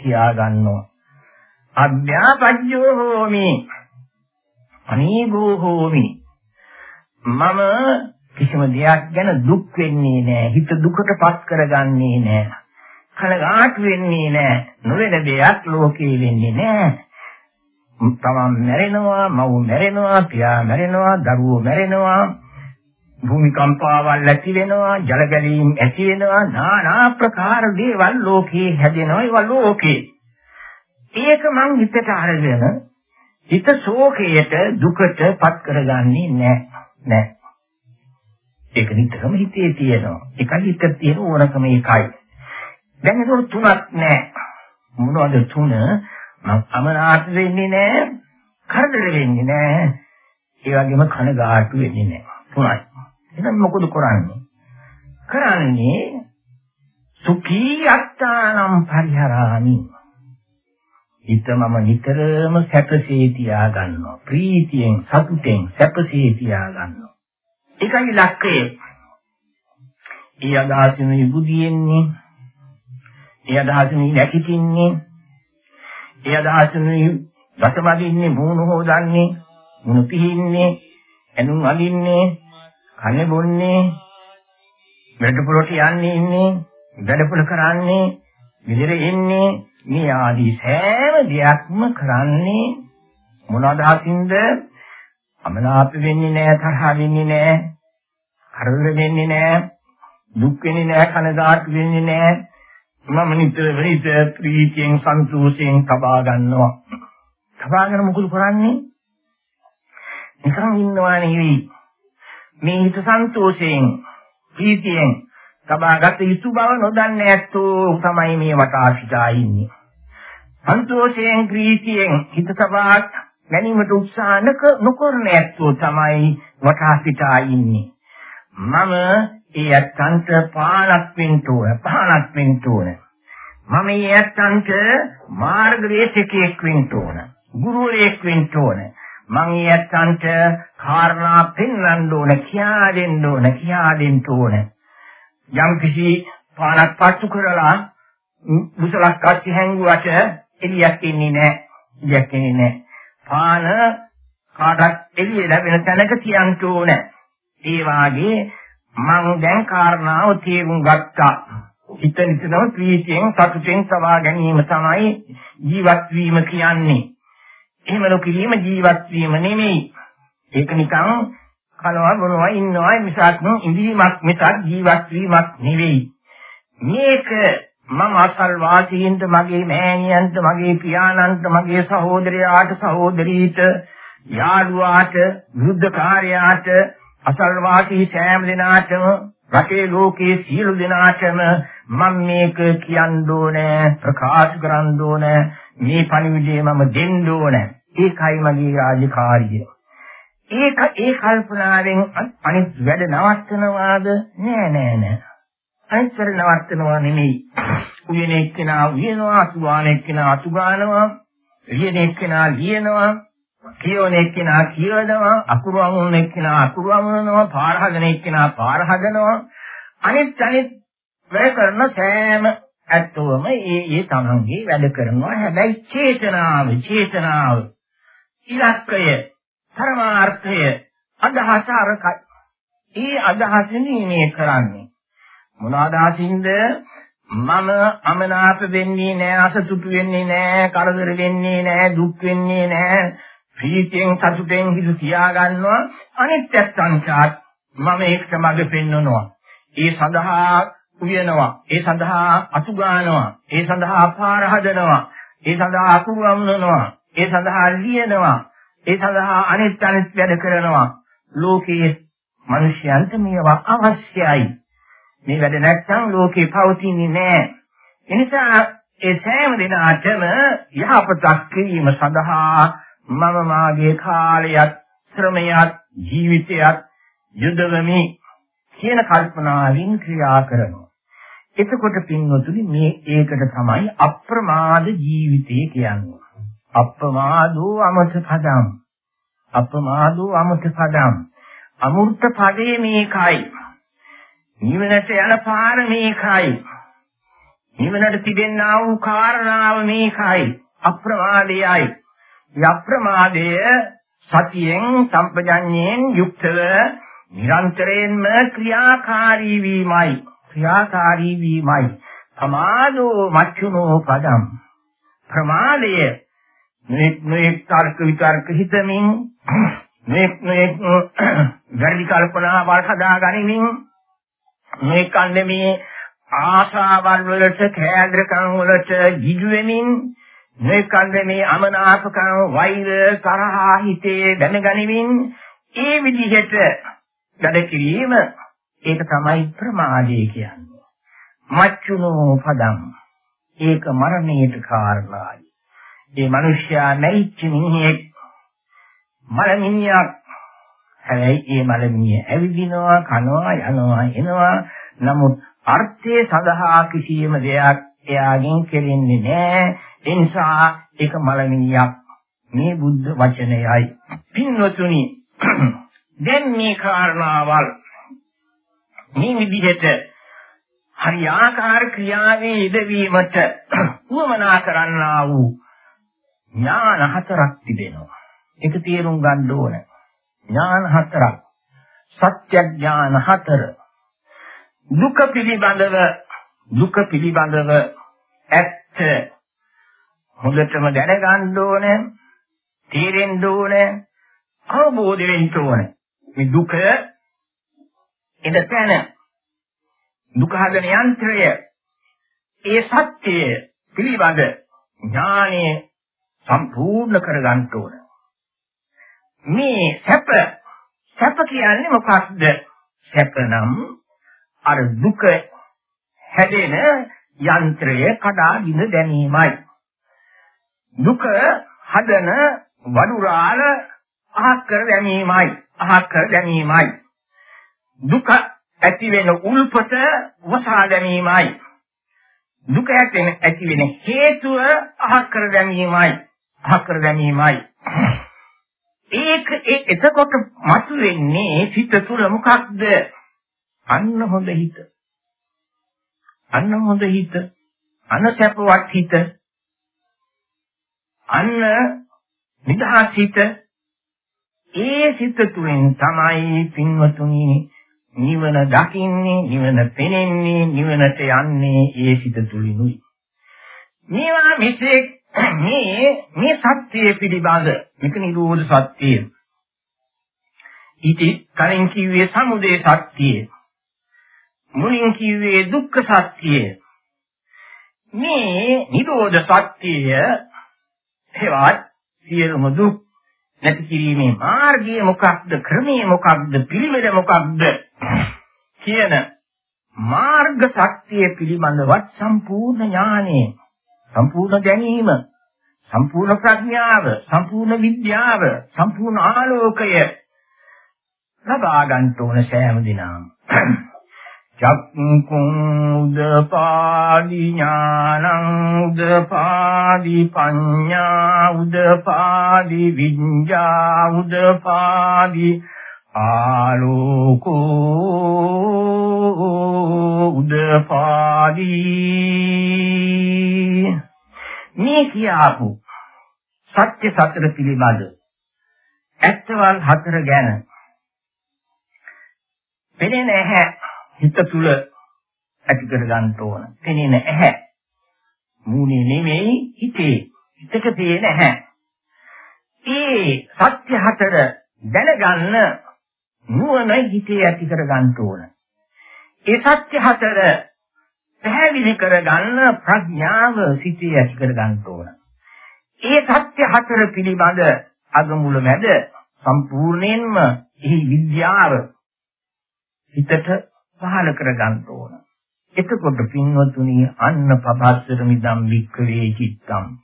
තියා ගන්නවා. අධ්‍යාපජ්ජෝ හෝමි. අනීගෝ හෝමි. මම කිසිම දෙයක් ගැන දුක් වෙන්නේ නැහැ. හිත දුකටපත් කරගන්නේ නැහැ. කනගාටු වෙන්නේ නැහැ. නොවන දෙයක් ලෝකේ වෙන්නේ නැහැ. තමන් මැරෙනවා, මව් මැරෙනවා, පියා මැරෙනවා, දරුවෝ මැරෙනවා. භූමිකම්පාවල් ඇති වෙනවා, ජල ගැලීම් ඇති වෙනවා, নানা ප්‍රකාර දේවල් ලෝකේ හැදෙනවා. ඒවා ලෝකේ. ඒක මං හිතට අරගෙන හිත ශෝකයට දුකටපත් කරගන්නේ නැහැ. නැහැ. ඒක නිතරම හිතේ තියෙනවා. ඒකයි හිතේ තියෙන ඕනකම ඒකයි. දැන් ඒක තුනක් නෑ. මොනවද තුන? මම අමනාප වෙන්නේ නෑ. කරදර වෙන්නේ නෑ. ඒ වගේම කනගාටු වෙන්නේ නෑ. තුනයි. එහෙනම් මොකද කරන්නේ? කරන්නේ සුඛී අත්තානම් පරිහරාමි. හිත මම නිතරම සැපසේ තියා ගන්නවා. ප්‍රීතියෙන් සතුටෙන් සැපසේ තියා ගන්නවා. ඒකයි ලක්කය. ඒ අදහසිනුයි බුදියෙන්නේ. ඒ අදහසිනුයි නැකිටින්නේ. ඒ අදහසිනුයි දසමදින්නේ මූණු හොදන්නේ, මුණු පිහින්නේ, එනුම් අඳින්නේ, කන්නේ බොන්නේ, වැඩපොළට යන්නේ ඉන්නේ, වැඩපොළ කරන්නේ, විදිර එන්නේ මේ ආදී සෑම දෙයක්ම කරන්නේ මොන අදහසින්ද? අමනාප වෙන්නේ නැහැ, තරහ වෙන්නේ නැහැ, කරදර වෙන්නේ නැහැ, දුක් වෙන්නේ නැහැ, කනගාටු වෙන්නේ නැහැ. මම නිතර නිතර ප්‍රීතියෙන් සන්තෝෂයෙන් කබා ගන්නවා. කබාගෙන මොකද කරන්නේ? නිකන් ඉන්නවා නෙවෙයි. මේ හිත සන්තෝෂයෙන් ප්‍රීතියෙන් සබාගත යුතු බව නොදන්නේ ඇත්තෝ තමයි මේ වටා සිටා ඉන්නේ. සන්තෝෂයෙන් ප්‍රීතියෙන් හිත සබා ගැනීමට උත්සාහ නොකරන ඇත්තෝ තමයි වටා සිටා ඉන්නේ. මම ඒ ඇත්තන්ට පාලක් වෙන්න ඕන, පහනක් වෙන්න ඕන. මම ඒ ඇත්තන්ට මාර්ගදේශකයෙක් වෙන්න ඕන, ගුරුවරයෙක් වෙන්න ඕන. මම ඒ ඇත්තන්ට කාරණා පෙන්වන්න ඕන, කියා දෙන්න ඕන, කියා දෙන්න ඕන. යම් කිසි පානක් පත්තු කරලා බුසලක් අච්චි හැංගුවට එළියක් ඉන්නේ නැහැ. එළියක් ඉන්නේ නැහැ. පාන කාටත් එළිය ලැබෙන තැනක තියන්න ඕන. ඒ වාගේ මම දැන් කාරණාව තේරුම් ගත්තා. හිත නිතරම ප්‍රීතියෙන් සතුටෙන් සවා ගැනීම තමයි ජීවත් වීම කියන්නේ. එහෙම නොකිරීම ජීවත් වීම නෙමෙයි. ඒක නිකන් කනවා බොනවා ඉන්නවා මිසක් ඉඳීමක් මිසක් ජීවත් වීමක් නෙවෙයි. මේක මම අසල් වාසීන්ට මගේ මෑණියන්ට මගේ පියාණන්ට මගේ සහෝදරයාට සහෝදරීට යාළුවාට වෘද්ධකාරයාට අසල් වාසී සෑම දිනාටම රටේ ලෝකයේ සියලු දෙනාටම මම මේක කියන්න ඕනේ ප්‍රකාශ කරන්න ඕනේ මේ පණිවිඩය මම දෙන්න ඕනේ. ඒකයි මගේ රාජකාරිය. ඒක ඒ කල්පනාවෙන් අනිත් වැඩ නවත්තනවාද? නෑ නෑ නෑ. අනිත් වැඩ නවත්තනවා නෙමෙයි උයන එක්කෙනා උයනවා අතුගාන එක්කෙනා අතුගානවා ලියන එක්කෙනා ලියනවා කියවන එක්කෙනා කියවනවා අකුරු අමුණන එක්කෙනා අකුරු අමුණනවා පාර හදන එක්කෙනා පාර හදනවා අනිත් අනිත් වැඩ කරන සෑම ඇත්තවම ඒ ඒ තමන්ගේ වැඩ කරනවා හැබැයි චේතනාව චේතනාව ඉලක්කය පරමාර්ථය අදහස අරකයි. ඒ අදහසින් මේ කරන්නේ. මොන අදහසින්ද? මම අමනාප වෙන්නේ නැහැ, අසතුටු වෙන්නේ නැහැ, කරදර වෙන්නේ නැහැ, දුක් වෙන්නේ නැහැ. ප්‍රීතියෙන් සතුටෙන් හිත තියාගන්නවා අනිත්‍යත් සංසාර මම ඒකට මඟ පෙන්වනවා. ඒ සඳහා උයනවා, ඒ සඳහා අතු ගන්නවා, ඒ සඳහා පාර හදනවා, ඒ සඳහා අකුරු අමුණනවා, ඒ සඳහා ලියනවා, ඒ සඳහා අනිත් අනිත් වැඩ කරනවා. ලෝකයේ මිනිසයන්ට මේවා අවශ්‍යයි. මේ වැඩ නැත්නම් ලෝකේ පවතින්නේ නැහැ. එනිසා ඒ සෑම දිනාටම යහපතක් කිරීම සඳහා මම මාගේ කාලයත් ශ්‍රමයත් ජීවිතයත් යොදවමි කියන කල්පනාවෙන් ක්‍රියා කරනවා. එතකොට පින්වතුනි මේ ඒකට තමයි අප්‍රමාද ජීවිතය කියන්නේ. අප්‍රමාදෝ අමත පදම් අප්‍රමාදෝ අමත පදම් අමෘත පදේ මේකයි නිවනට යන පාර මේකයි නිවනට තිබෙනා වූ කාරණාව මේකයි අප්‍රමාදයයි යප්‍රමාදය සතියෙන් සම්පජඤ්ඤයෙන් යුක්තව නිරන්තරයෙන්ම ක්‍රියාකාරී වීමයි ක්‍රියාකාරී වීමයි සමාදෝ මච්චුනෝ පදම් ප්‍රමාදය මේ මේ තර්ක විතර්ක හිතමින් මේ මේ වැඩි කල්පනා වල් හදා ගනිමින් මේ කන්නේ මේ ආශාවල් වලට කෑදරකම් වලට ජිජු වෙමින් මේ කන්නේ මේ අමනාපකම් වෛර තරහා හිතේ දැනගනිමින් ඒ විදිහට වැඩ කිරීම ඒක තමයි ප්‍රමාදය කියන්නේ. මච්චුනෝ පදම්. ඒක මරණයට කාරණායි. ඒ මිනිස්යා නැරිච්ච මිනිහෙක් මලමිනියක් හැබැයි ඒ මලමිනිය ඇවිදිනවා කනවා යනවා එනවා නමුත් අර්ථය සඳහා කිසියම් දෙයක් එයාගෙන් කෙරෙන්නේ නැහැ ඒ නිසා ඒක මලමිනියක් මේ බුද්ධ වචනයයි පින්වතුනි දැන් මේ කාරණාවල් මේ විදිහට හරියාකාර ක්‍රියාවේ යෙදවීමට උවමනා කරන්නා වූ ඥාන හතරක් තිබෙනවා. ඒක තේරුම් ගන්න ඕන. ඥාන හතරක්. සත්‍ය ඥාන හතර. දුක පිළිබඳව දුක පිළිබඳව ඇත්ත හොඳටම දැනගන්න ඕනේ. තේරෙන්න ඕනේ. අවබෝධ වෙන්න ඕනේ. මේ දුක එදතන දුක හදන යන්ත්‍රය ඒ සත්‍යය පිළිබඳ ඥානය සම්පූර්ණ කරගන්න ඕන. මේ සැප සැප කියන්නේ මොකක්ද? සැප නම් අර දුක හැදෙන යන්ත්‍රය කඩාගෙන දැමීමයි. දුක හදන වඩුරාල අහක් කර දැමීමයි. අහක් කර දැමීමයි. දුක ඇති වෙන උල්පත වසා දැමීමයි. දුක ඇති වෙන හේතුව අහක් කර දැමීමයි. අහක් කර දැමීමයි. ඒක එතකොට මතුවෙන්නේ සිත තුළ මොකක්ද? අන්න හොඳ හිත. අන්න හොඳ හිත. අන්න සැපවත් හිත. අන්න නිදහස් හිත. ඒ සිත තුළින් තමයි පින්වතුනි නිවන දකින්නේ, නිවන පෙනෙන්නේ, නිවනට යන්නේ ඒ සිත තුළිනුයි. මේවා මෙසේ මේ මේ සත්‍යය පිළිබඳ මේක නිරෝධ සත්‍යය. ඊට කලින් කිව්වේ සමුදය සත්‍යය. මුලින් කිව්වේ දුක්ඛ සත්‍යය. මේ නිරෝධ සත්‍යය හේවත් සියලුම දුක් නැති කිරීමේ මාර්ගය මොකක්ද ක්‍රමය මොකක්ද පිළිවෙල මොකක්ද කියන මාර්ග සත්‍යය පිළිබඳවත් සම්පූර්ණ ඥානය සම්පූර්ණ දැනීම සම්පූර්ණ ප්‍රඥාව සම්පූර්ණ විද්‍යාව සම්පූර්ණ ආලෝකය ලබා ගන්න ඕන සෑම දිනම. චක්කුං උදපාදි ඥානං උදපාදි පඤ්ඤා උදපාදි විඤ්ඤා උදපාදි ආලෝකෝ උදපාදි මේ කියාපු සත්‍ය සතර පිළිබඳ ඇත්තවල් හතර ගැන පෙනෙන ඇහැ හිත තුල ඇති කර ගන්න ඕන. පෙනෙන ඇහැ. මූණේ නෙමෙයි හිතේ. හිතක තියෙන ඇහැ. ඒ සත්‍ය හතර දැනගන්න නුවණ හිතේ ඇති කර ගන්න ඕන. ඒ සත්‍ය හතර පැහැදිලි කර ගන්න ප්‍රඥාව සිතේ ඇති කර ගන්න ඕන. ඒ සත්‍ය හතර පිළිබඳ අගමුල මැද සම්පූර්ණයෙන්ම එහි විද්‍යාව හිතට පහල කර ගන්න ඕන. එතකොට පින්වතුනි අන්න පබස්සර මිදම් වික්කවේ චිත්තම්.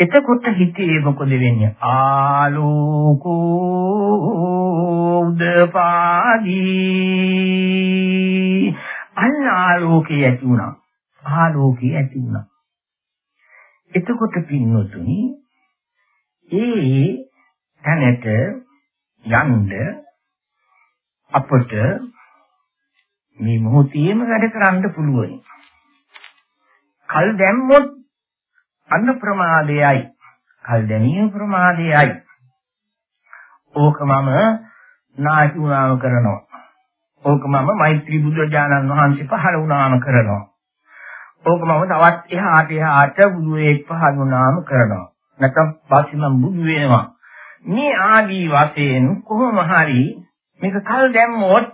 එතකොට හිතේ මොකද වෙන්නේ? ආලෝකෝ උදපාදී අන්න ආලෝකේ ඇති වුණා. ආලෝකේ ඇති වුණා. එතකොට පින්වතුනි ඒ තැනට යන්න අපට මේ මොහොතේම වැඩ කරන්න පුළුවන්. කල් දැම්මොත් අන්න ප්‍රමාදයයි. කල් දැමීම ප්‍රමාදයයි. ඕක මම නාටි උනාම කරනවා. ඕක මම මෛත්‍රී බුදුරජාණන් වහන්සේ පහළ වුණාම කරනවා. ඕක මම තවත් එහාට එහාට බුදුරෙක් පහළ වුණාම කරනවා. නැත්නම් පස්සේ මම බුදු වෙනවා. මේ ආදී වශයෙන් කොහොම හරි මේක කල් දැම්මොත්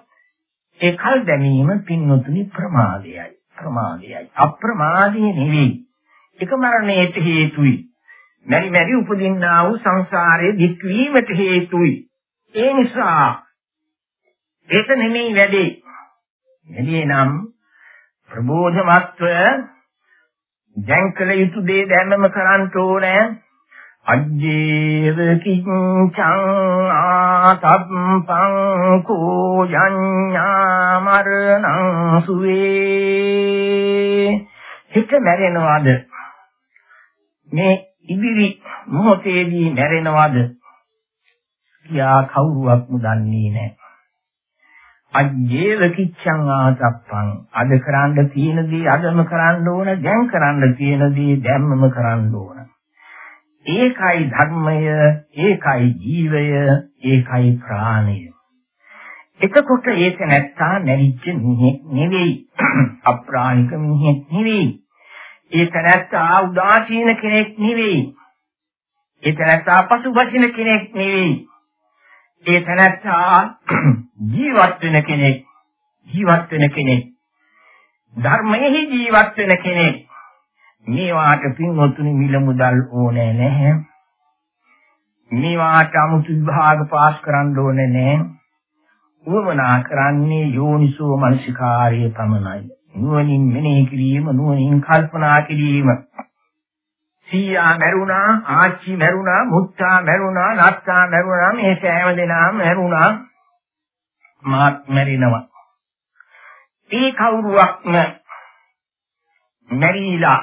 ඒ කල් දැමීම පින්වතුනි ප්‍රමාදයයි. ප්‍රමාදයයි. අප්‍රමාදී නෙවෙයි. එක මරණයට හේතුයි. මෙරි මෙරි උපදින්නා වූ සංසාරයේ දික්වීමට හේතුයි. ඒ නිසා ඒක නෙමෙයි වැඩේ. වැඩේ නම් ප්‍රබෝධමත්ව දැන් කළ යුතු දේ දැන්ම කරන්න ඕනේ. අජ්ජේව කිංචං ආතප්පං කෝයඤ්ඤා මරණං සුවේ හිත මැරෙනවද මේ ඉදිරි මොහොතේදී මැරෙනවද? කියා කවුරුවක්ම දන්නේ නැහැ අජ්ජේව කිච්ඡං ආසප්පං අද කරන්න තියෙන දේ අදම කරන්න ඕන දැන් කරන්න තියෙන දේ දැන්මම කරන්න ඕන. ඒකයි ධර්මය ඒකයි ජීවය ඒකයි ප්‍රාණය. එතකොට ඒක නැත්තා නැරිච්ච මිනිහෙක් නෙවෙයි. අප්‍රාණික මිනිහෙක් නෙවෙයි. ඒක නැත්තා උදාසීන කෙනෙක් නෙවෙයි. ඒක නැත්තා පසුබසින කෙනෙක් නෙවෙයි. ඒ තැනැත්තා ජීවත් වෙන කෙනෙක් ජීවත් වෙන කෙනෙක්. ධර්මයේ ජීවත් වෙන කෙනෙක්. මේවාට පින්වතුනි මිල මුදල් ඕනේ නැහැ. මේවාට 아무තු විභාග පාස් කරන්න ඕනේ නැහැ. උවමනා කරන්නේ යෝනිසෝ මනසිකාර්යය පමණයි. නුවණින් මෙනෙහි කිරීම නුවණින් කල්පනා කිරීම සීයා මැරුණා, ආච්චි මැරුණා, මුත්තා මැරුණා, නත්තා මැරුණා, මේ සෑම දෙනාම මැරුණා. මාත් මැරිනවා. ඒ කවුරුවක්ම මැරිලා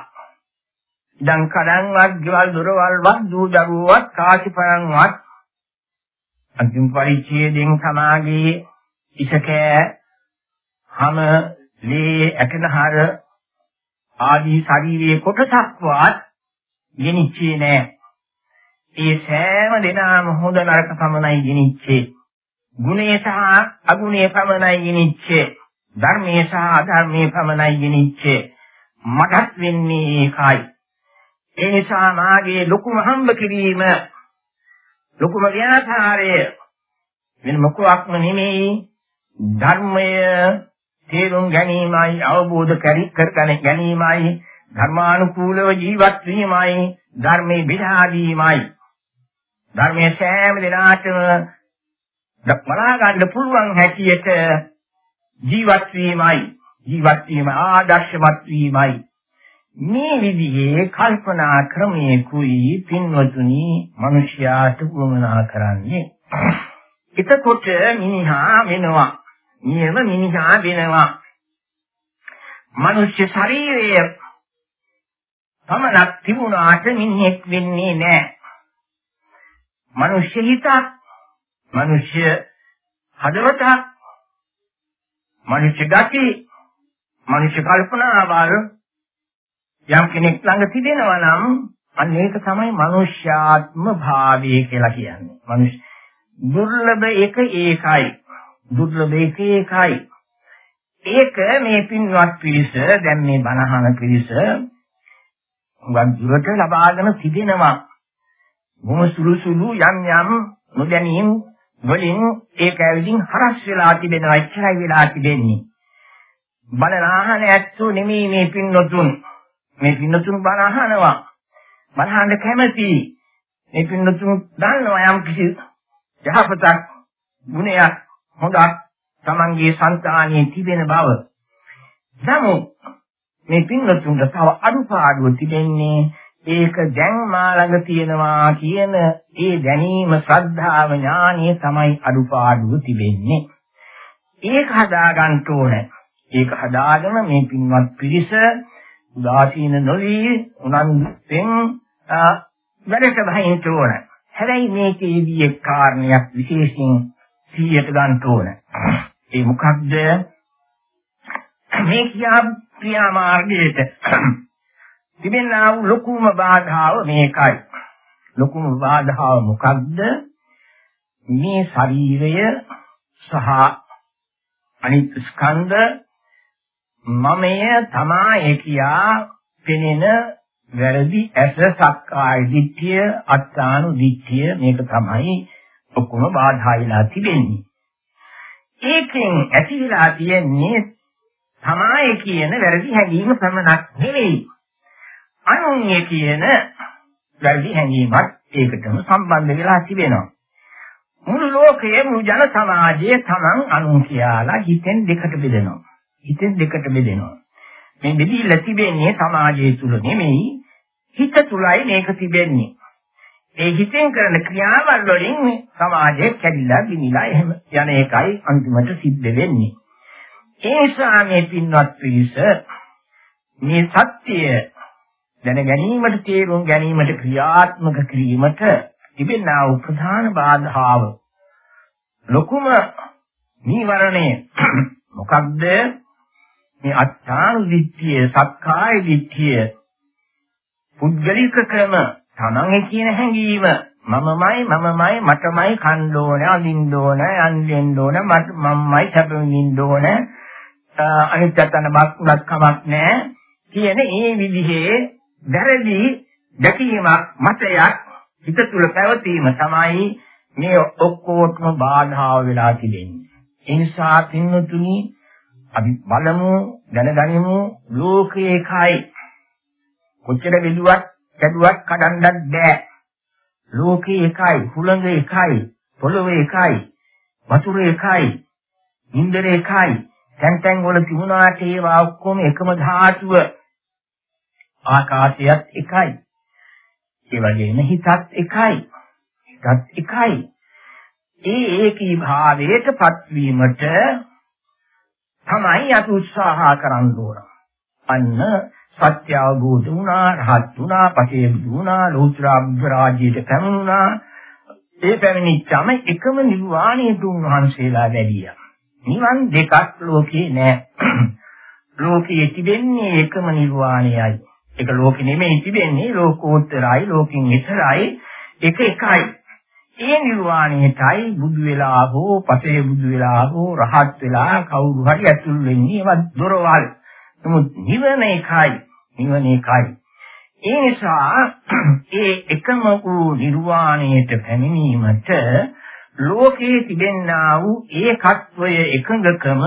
දැන් කඩන්වත්, ගෙවල් දොරවල්වත්, දූ දරුවවත්, කාසිපරන්වත් අන්තිම පරිච්ඡේදයෙන් සමාගයේ ඉසකෑ හැම ලේ ඇටනහර ආදී ශරීරයේ කොටසක්වත් ගෙනිච්චේ නෑ. ඒ සෑම දෙනාම හොඳ නරක පමණයි ගෙනිච්චේ. ගුණේ සහ අගුණේ පමණයි ගෙනිච්චේ. ධර්මයේ සහ අධර්මයේ පමණයි ගෙනිච්චේ. මටත් වෙන්නේ ඒකයි. ඒ නිසා මාගේ ලොකුම හම්බ කිරීම ලොකුම ව්‍යාපාරය වෙන මොකක්ම නෙමෙයි ධර්මය තේරුම් ගැනීමයි අවබෝධ කර ගැනීමයි ධර්මානුකූලව ජීවත් වීමයි ධර්මයේ බෙදා දීමයි. ධර්මයේ සෑම දිනාටම බලා ගන්න පුළුවන් හැටියට ජීවත් වීමයි ජීවත් වීම ආදර්ශමත් වීමයි. මේ විදිහේ කල්පනා ක්‍රමයේ කුයි පින්වතුනි මිනිස්යාට වමනා කරන්නේ. එතකොට මිනිහා වෙනවා. නියම මිනිහා වෙනවා මනුෂ්‍ය ශරීරය පමණක් තිබුණාට මිනිහෙක් වෙන්නේ නැහැ. මිනිස්සු හිතක්, මිනිස්සු හදවතක්, මිනිස්සු ගති, මිනිස්සු කල්පනාවල් යම් කෙනෙක් ළඟ තිබෙනවා නම් අන්න ඒක තමයි මනුෂ්‍යාත්ම භාවය කියලා කියන්නේ. මනුෂ්‍ය දුර්ලභ එක ඒකයි. දුර්ලභ එක ඒකයි. ඒක මේ පින්වත් පිරිස දැන් මේ බණහන පිරිස හුඟක් දුරට ලබාගෙන තිබෙනවා. මොම සුළු සුළු යම් යම් නොදැනීම් වලින් ඒක ඇවිදින් හරස් වෙලා තිබෙනවා ඉච්ඡයි වෙලා තිබෙන්නේ. බණ අහන ඇත්තෝ නෙමෙයි මේ පින්නතුන්. මේ පින්නතුන් බණ අහනවා. බණ අහන්න කැමති. මේ පින්නතුන් දන්නවා යම් කිසි යහපතක් ගුණයක් හොඳක් තමන්ගේ సంతානයේ තිබෙන බව. නමුත් මේ පින්වත්තුන්ට තව අඩුපාඩුව තිබෙන්නේ ඒක දැන් මා ළඟ තියෙනවා කියන ඒ දැනීම ශ්‍රද්ධාව ඥානිය තමයි අඩුපාඩුව තිබෙන්නේ. ඒක හදාගන්න ඕන. ඒක හදාගෙන මේ පින්වත් පිරිස උදාසීන නොවි උනන්දුෙන් වැඩට බහින්න ඕන. හැබැයි මේකේදී එක් කාරණයක් විශේෂයෙන් සිහියට ගන්න ඕන. ඒ මොකක්ද? මේ කියා ක්‍රියාමාර්ගයට තිබෙනා වූ ලොකුම බාධාව මේකයි. ලොකුම බාධාව මොකක්ද? මේ ශරීරය සහ අනිත් ස්කන්ධ මමය තමයි කියා පෙනෙන වැරදි ඇස සක්කාය දිට්ඨිය අත්තානු දිට්ඨිය මේක තමයි ඔක්කොම බාධා වෙලා තිබෙන්නේ. ඒකෙන් ඇතිලා තියෙන්නේ තමයි කියන වැරදි හැඟීම පමණක් නෙවෙයි. අනුන්ගේ කියන වැරදි හැඟීමත් ඒකටම සම්බන්ධ වෙලා තිබෙනවා. මුළු ලෝකයේ මුළු ජන සමාජයේ තමන් අනුන් කියලා හිතෙන් දෙකට බෙදෙනවා. හිතෙන් දෙකට බෙදෙනවා. මේ බෙදීලා තිබෙන්නේ සමාජය තුල නෙමෙයි හිත තුලයි මේක තිබෙන්නේ. ඒ හිතෙන් කරන ක්‍රියාවල් වලින් සමාජය කැඩිලා බිනිලා එහෙම යන එකයි අන්තිමට සිද්ධ වෙන්නේ. ඒ නිසා මේ පින්වත් පිරිස මේ සත්‍යය දැන ගැනීමට තේරුම් ගැනීමට ක්‍රියාත්මක කිරීමට තිබෙනා වූ ප්‍රධාන බාධාව ලොකුම නීවරණය මොකක්ද මේ අත්තාන දිට්ඨිය සක්කාය දිට්ඨිය පුද්ගලික ක්‍රම තමන්ගේ කියන හැඟීම මමමයි මමමයි මටමයි කන්න ඕනේ අඳින්න ඕනේ යන්නෙන්න ඕනේ මමමයි සැපෙමින් ඕනේ අනිත්‍යතන බක්ලක් කමක් නැහැ කියන ඒ විදිහේ වැරදි දැකීමක් මතයක් හිත තුළ පැවතීම තමයි මේ ඔක්කොටම බාධා වෙලා තිබෙන්නේ. ඒ නිසා පින්වතුනි අපි බලමු දැනගනිමු ලෝකේ එකයි. කොච්චර විදුවත් කැඩුවත් කඩන්නත් බෑ. ලෝකේ එකයි, හුළඟ එකයි, පොළොව එකයි, වතුර එකයි, ඉන්ද්‍ර එකයි. තැන් තැන් වල තිබුණාට ඒවා ඔක්කොම එකම ධාතුව. ආකාශයත් එකයි. ඒ වගේම හිතත් එකයි. හිතත් එකයි. ඒ ඒකී භාවයටපත් වීමට තමයි අපි උත්සාහ කරන්න ඕන. අන්න සත්‍ය අවබෝධ වුණා, රහත් වුණා, පසේ වුණා, ලෝතර අභ්‍රාජ්‍යයට පැමුණා. ඒ පැමිණිච්චම එකම නිර්වාණයට උන්වහන්සේලා වැඩියා. නිවන් දෙකක් ලෝකේ නෑ. ලෝකයේ තිබෙන්නේ එකම නිර්වාණයයි. ඒක ලෝකෙ නෙමෙයි තිබෙන්නේ ලෝකෝත්තරයි, ලෝකින් ඉතරයි, එක එකයි. ඒ නිර්වාණයටයි බුදු වෙලා හෝ පසේ බුදු වෙලා හෝ රහත් වෙලා කවුරු හරි ඇතුල් වෙන්නේ ඒවත් දොරවල්. නමුත් නිවන එකයි. නිවන එකයි. ඒ නිසා ඒ එකම වූ නිර්වාණයට පැමිණීමට ලෝකයේ තිබෙන්නා වූ ඒකත්වය එකඟකම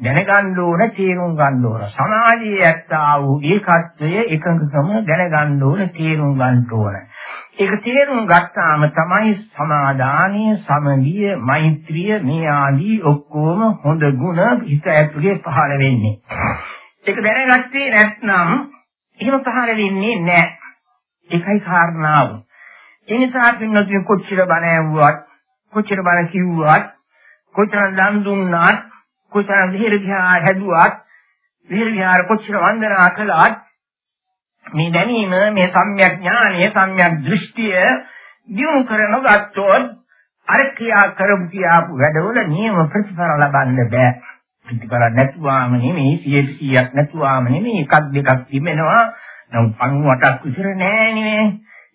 දැනගන්න ඕන තේරුම් ගන්න ඕන සමාජයේ ඇත්තා වූ ඒකත්වය එකඟකම දැනගන්න ඕන තේරුම් ගන්න ඕන ඒක තේරුම් ගත්තාම තමයි සමාදානීය, සමගිය, මෛත්‍රිය මේ ආදී ඔක්කොම හොඳ ගුණ හිත ඇතුලේ පහළ වෙන්නේ. ඒක දැනගත්තේ නැත්නම් එහෙම පහළ වෙන්නේ නැහැ. ඒකයි කාරණාව. ඒ නිසා පින්නතුන් කොච්චර බණ ඇහුවත්, කොච්චර බණ කිව්වත්, කොච්චර දන් දුන්නාත්, කොච්චර විහෙර විහාර හැදුවත්, විහෙර විහාර කොච්චර වන්දනා කළාත් මේ දැනීම මේ සම්‍යක් ඥානය සම්‍යක් දෘෂ්ටිය දියුණු කරන ගත්තොත් අර ක්‍රියා කරපු කියාපු වැඩවල නියම ප්‍රතිඵල ලබන්න බෑ ප්‍රතිඵල නැතුවම නෙමෙයි 100ක් නැතුවම නෙමෙයි එකක් දෙකක් තිබෙනවා නමුත් 98ක් විතර නෑ නේ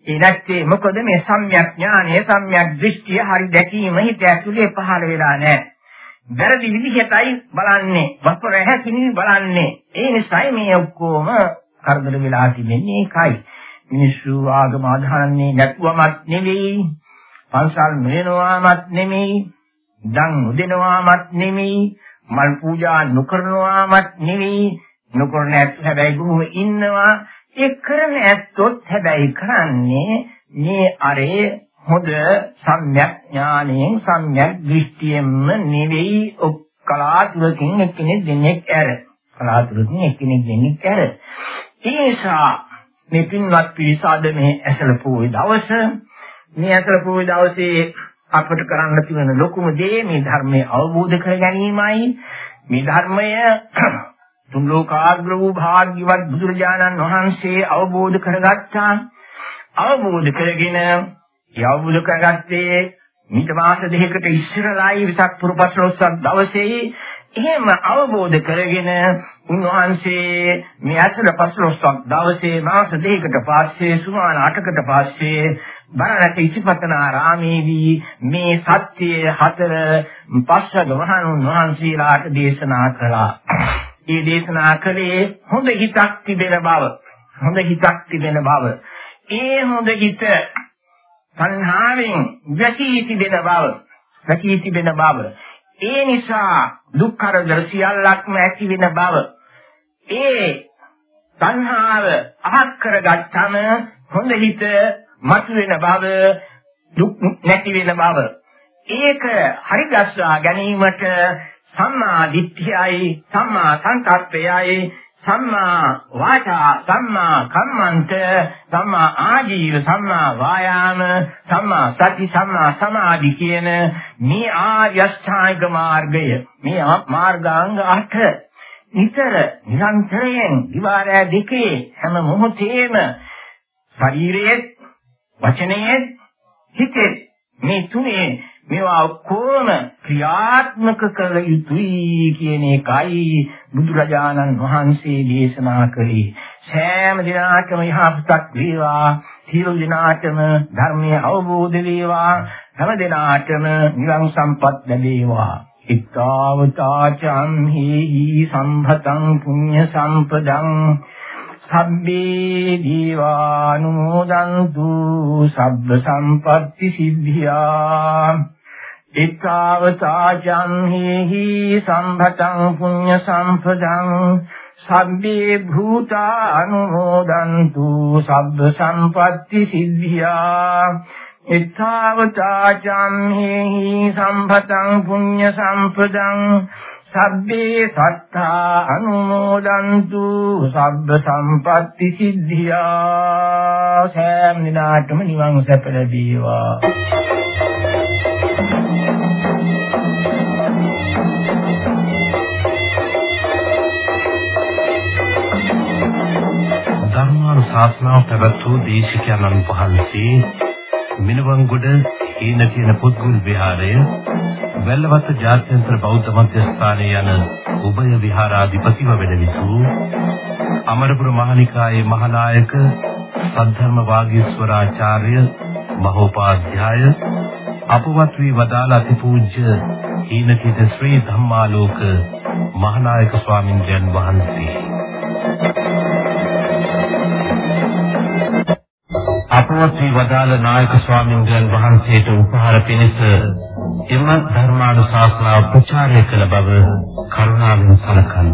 ඒ නැත්තේ මොකද මේ සම්‍යක් ඥානය සම්‍යක් දෘෂ්ටිය හරි දැකීම හිත ඇතුලේ පහළ වෙලා නෑ වැරදි විදිහටයි බලන්නේ වපර හැකිනි බලන්නේ ඒ නිසායි මේ ඔක්කොම කරදර වෙලා තිබෙන්නේ ඒකයි. මිනිස්සු ආගම අදහන්නේ නැතුවමත් නෙවෙයි. පන්සල් මෙනවාමත් නෙවෙයි. දන් උදෙනවාමත් නෙවෙයි. මල් පූජා නොකරනවාමත් නෙවෙයි. නොකරන ඇත්ත හැබැයි බොහොම ඉන්නවා. ඒ කරන ඇත්තොත් හැබැයි කරන්නේ මේ අරේ හොඳ සම්‍යක් ඥානයෙන් සම්‍යක් දෘෂ්ටියෙන්ම නෙවෙයි කලාතුරකින් එක්කෙනෙක් දෙන්නෙක් ඇර කලාතුරකින් එක්කෙනෙක් දෙන්නෙක් ඇර ඒ නිසා මේ පින්වත් පිරිස අද මේ ඇසල පොයේ දවස මේ ඇසල පොයේ දවසේ අපට කරන්න තියෙන ලොකුම දේ මේ ධර්මයේ අවබෝධ කර ගැනීමයි. මේ ධර්මය තුන් ලෝකාග්‍ර වූ භාග්‍යවත් බුදුරජාණන් වහන්සේ අවබෝධ කරගත්තා. අවබෝධ කරගෙන අවබෝධ කරගත්තේ මිට මාස දෙකකට ඉස්සරලයි විසක් පුරපස්ලොස්සක් දවසේ එහෙම අවබෝධ කරගෙන උන්වහන්සේ මේ අසල පස්ලොස්වක් දවසේ මාස දෙකකට පස්සේ සුමාන 8කට පස්සේ බරණැස ඉසිපතනාරාමේදී මේ සත්‍ය හතර පස්වග මහණුන් වහන්සේලාට දේශනා කළා. ඒ දේශනා කළේ හොඳ හිතක් තිබෙන බව. හොඳ හිතක් තිබෙන බව. ඒ හොඳ හිත සංහාවෙන් වැසී තිබෙන බව. වැසී තිබෙන බව. ඒ නිසා දුක් කරදර සියල්ලක්ම ඇති වෙන බව ඒ තණ්හාව අහක් කරගත්තම හොඳ හිත මතුවෙන බව දුක් නැති වෙන බව. ඒක හරිගස්වා ගැනීමට සම්මා දිට්ඨියයි සම්මා සංකප්පයයි සම්මා වාචා සම්මා කම්මන්ත සම්මා ආජීව සම්මා වායාම සම්මා සති සම්මා සමාධි කියන මේ ආර්යශ්‍රායික මාර්ගය මේ මාර්ගාංග 8 නිතර නිරන්තරයෙන් විවාරය දෙකේ හැම මොහොතේම ශරීරයේ වචනයේ හිතේ මේ තුනේ මේවා කොහොම ක්‍රියාත්මක කළ යුතුයි කියන එකයි බුදුරජාණන් වහන්සේ දේශනා කළේ. සෑම දිනාටම යහපතක් වේවා සියලු දිනාටම ධර්මයේ අවබෝධ වේවා හැම දිනාටම නිවන් සම්පත් ලැබේවා. ඉත්තාවතාචං හේහි සම්භතං පුඤ්ඤ සම්පදං සබ්බේ දීවානුමෝදන්තු සබ්බ සම්පatti සිද්ධියා. ඉත්තාවතාචං හේහි සම්භතං පුඤ්ඤ සම්පදං. සබ්බේ භූතා අනුමෝදන්තු සබ්බ සම්පatti සිද්ධියා. ඉත්තාවතා චම්හි සම්පතං පුඤ්ඤ සම්පදං. සබ්බේ සත්තා අනුමෝදන්තු සබ්බ සම්පatti සිද්ධියා සෑම දිනාටම නිවන් සැප ලැබේවා. ධර්මානුශාසනාව පැවැත් වූ දේශිකයන්න් වහන්සේ මිනවංගොඩ හීන කියන පුත්ගුල් විහාරය වැල්ලවත්ත ජාත්‍යන්තර බෞද්ධ මධ්‍යස්ථානයේ යන උභය විහාරාධිපතිව වැඩ විසූ අමරපුර මහනිකායේ මහානායක සද්ධර්ම වාගීස්වරාචාර්ය මහෝපාධ්‍යාය අපවත් වී වදාළ අතිපූජ්‍ය හීනකිත ශ්‍රී ධම්මාලෝක මහානායක ස්වාමින්ද්‍රයන් වහන්සේ. අපවත් වී වදාළ නායක ස්වාමින්ද්‍රයන් වහන්සේට උපහාර පිණිස එම ධර්මානුශාසනාව ප්‍රචාරය කළ බව කරුණාවෙන් සලකන්න.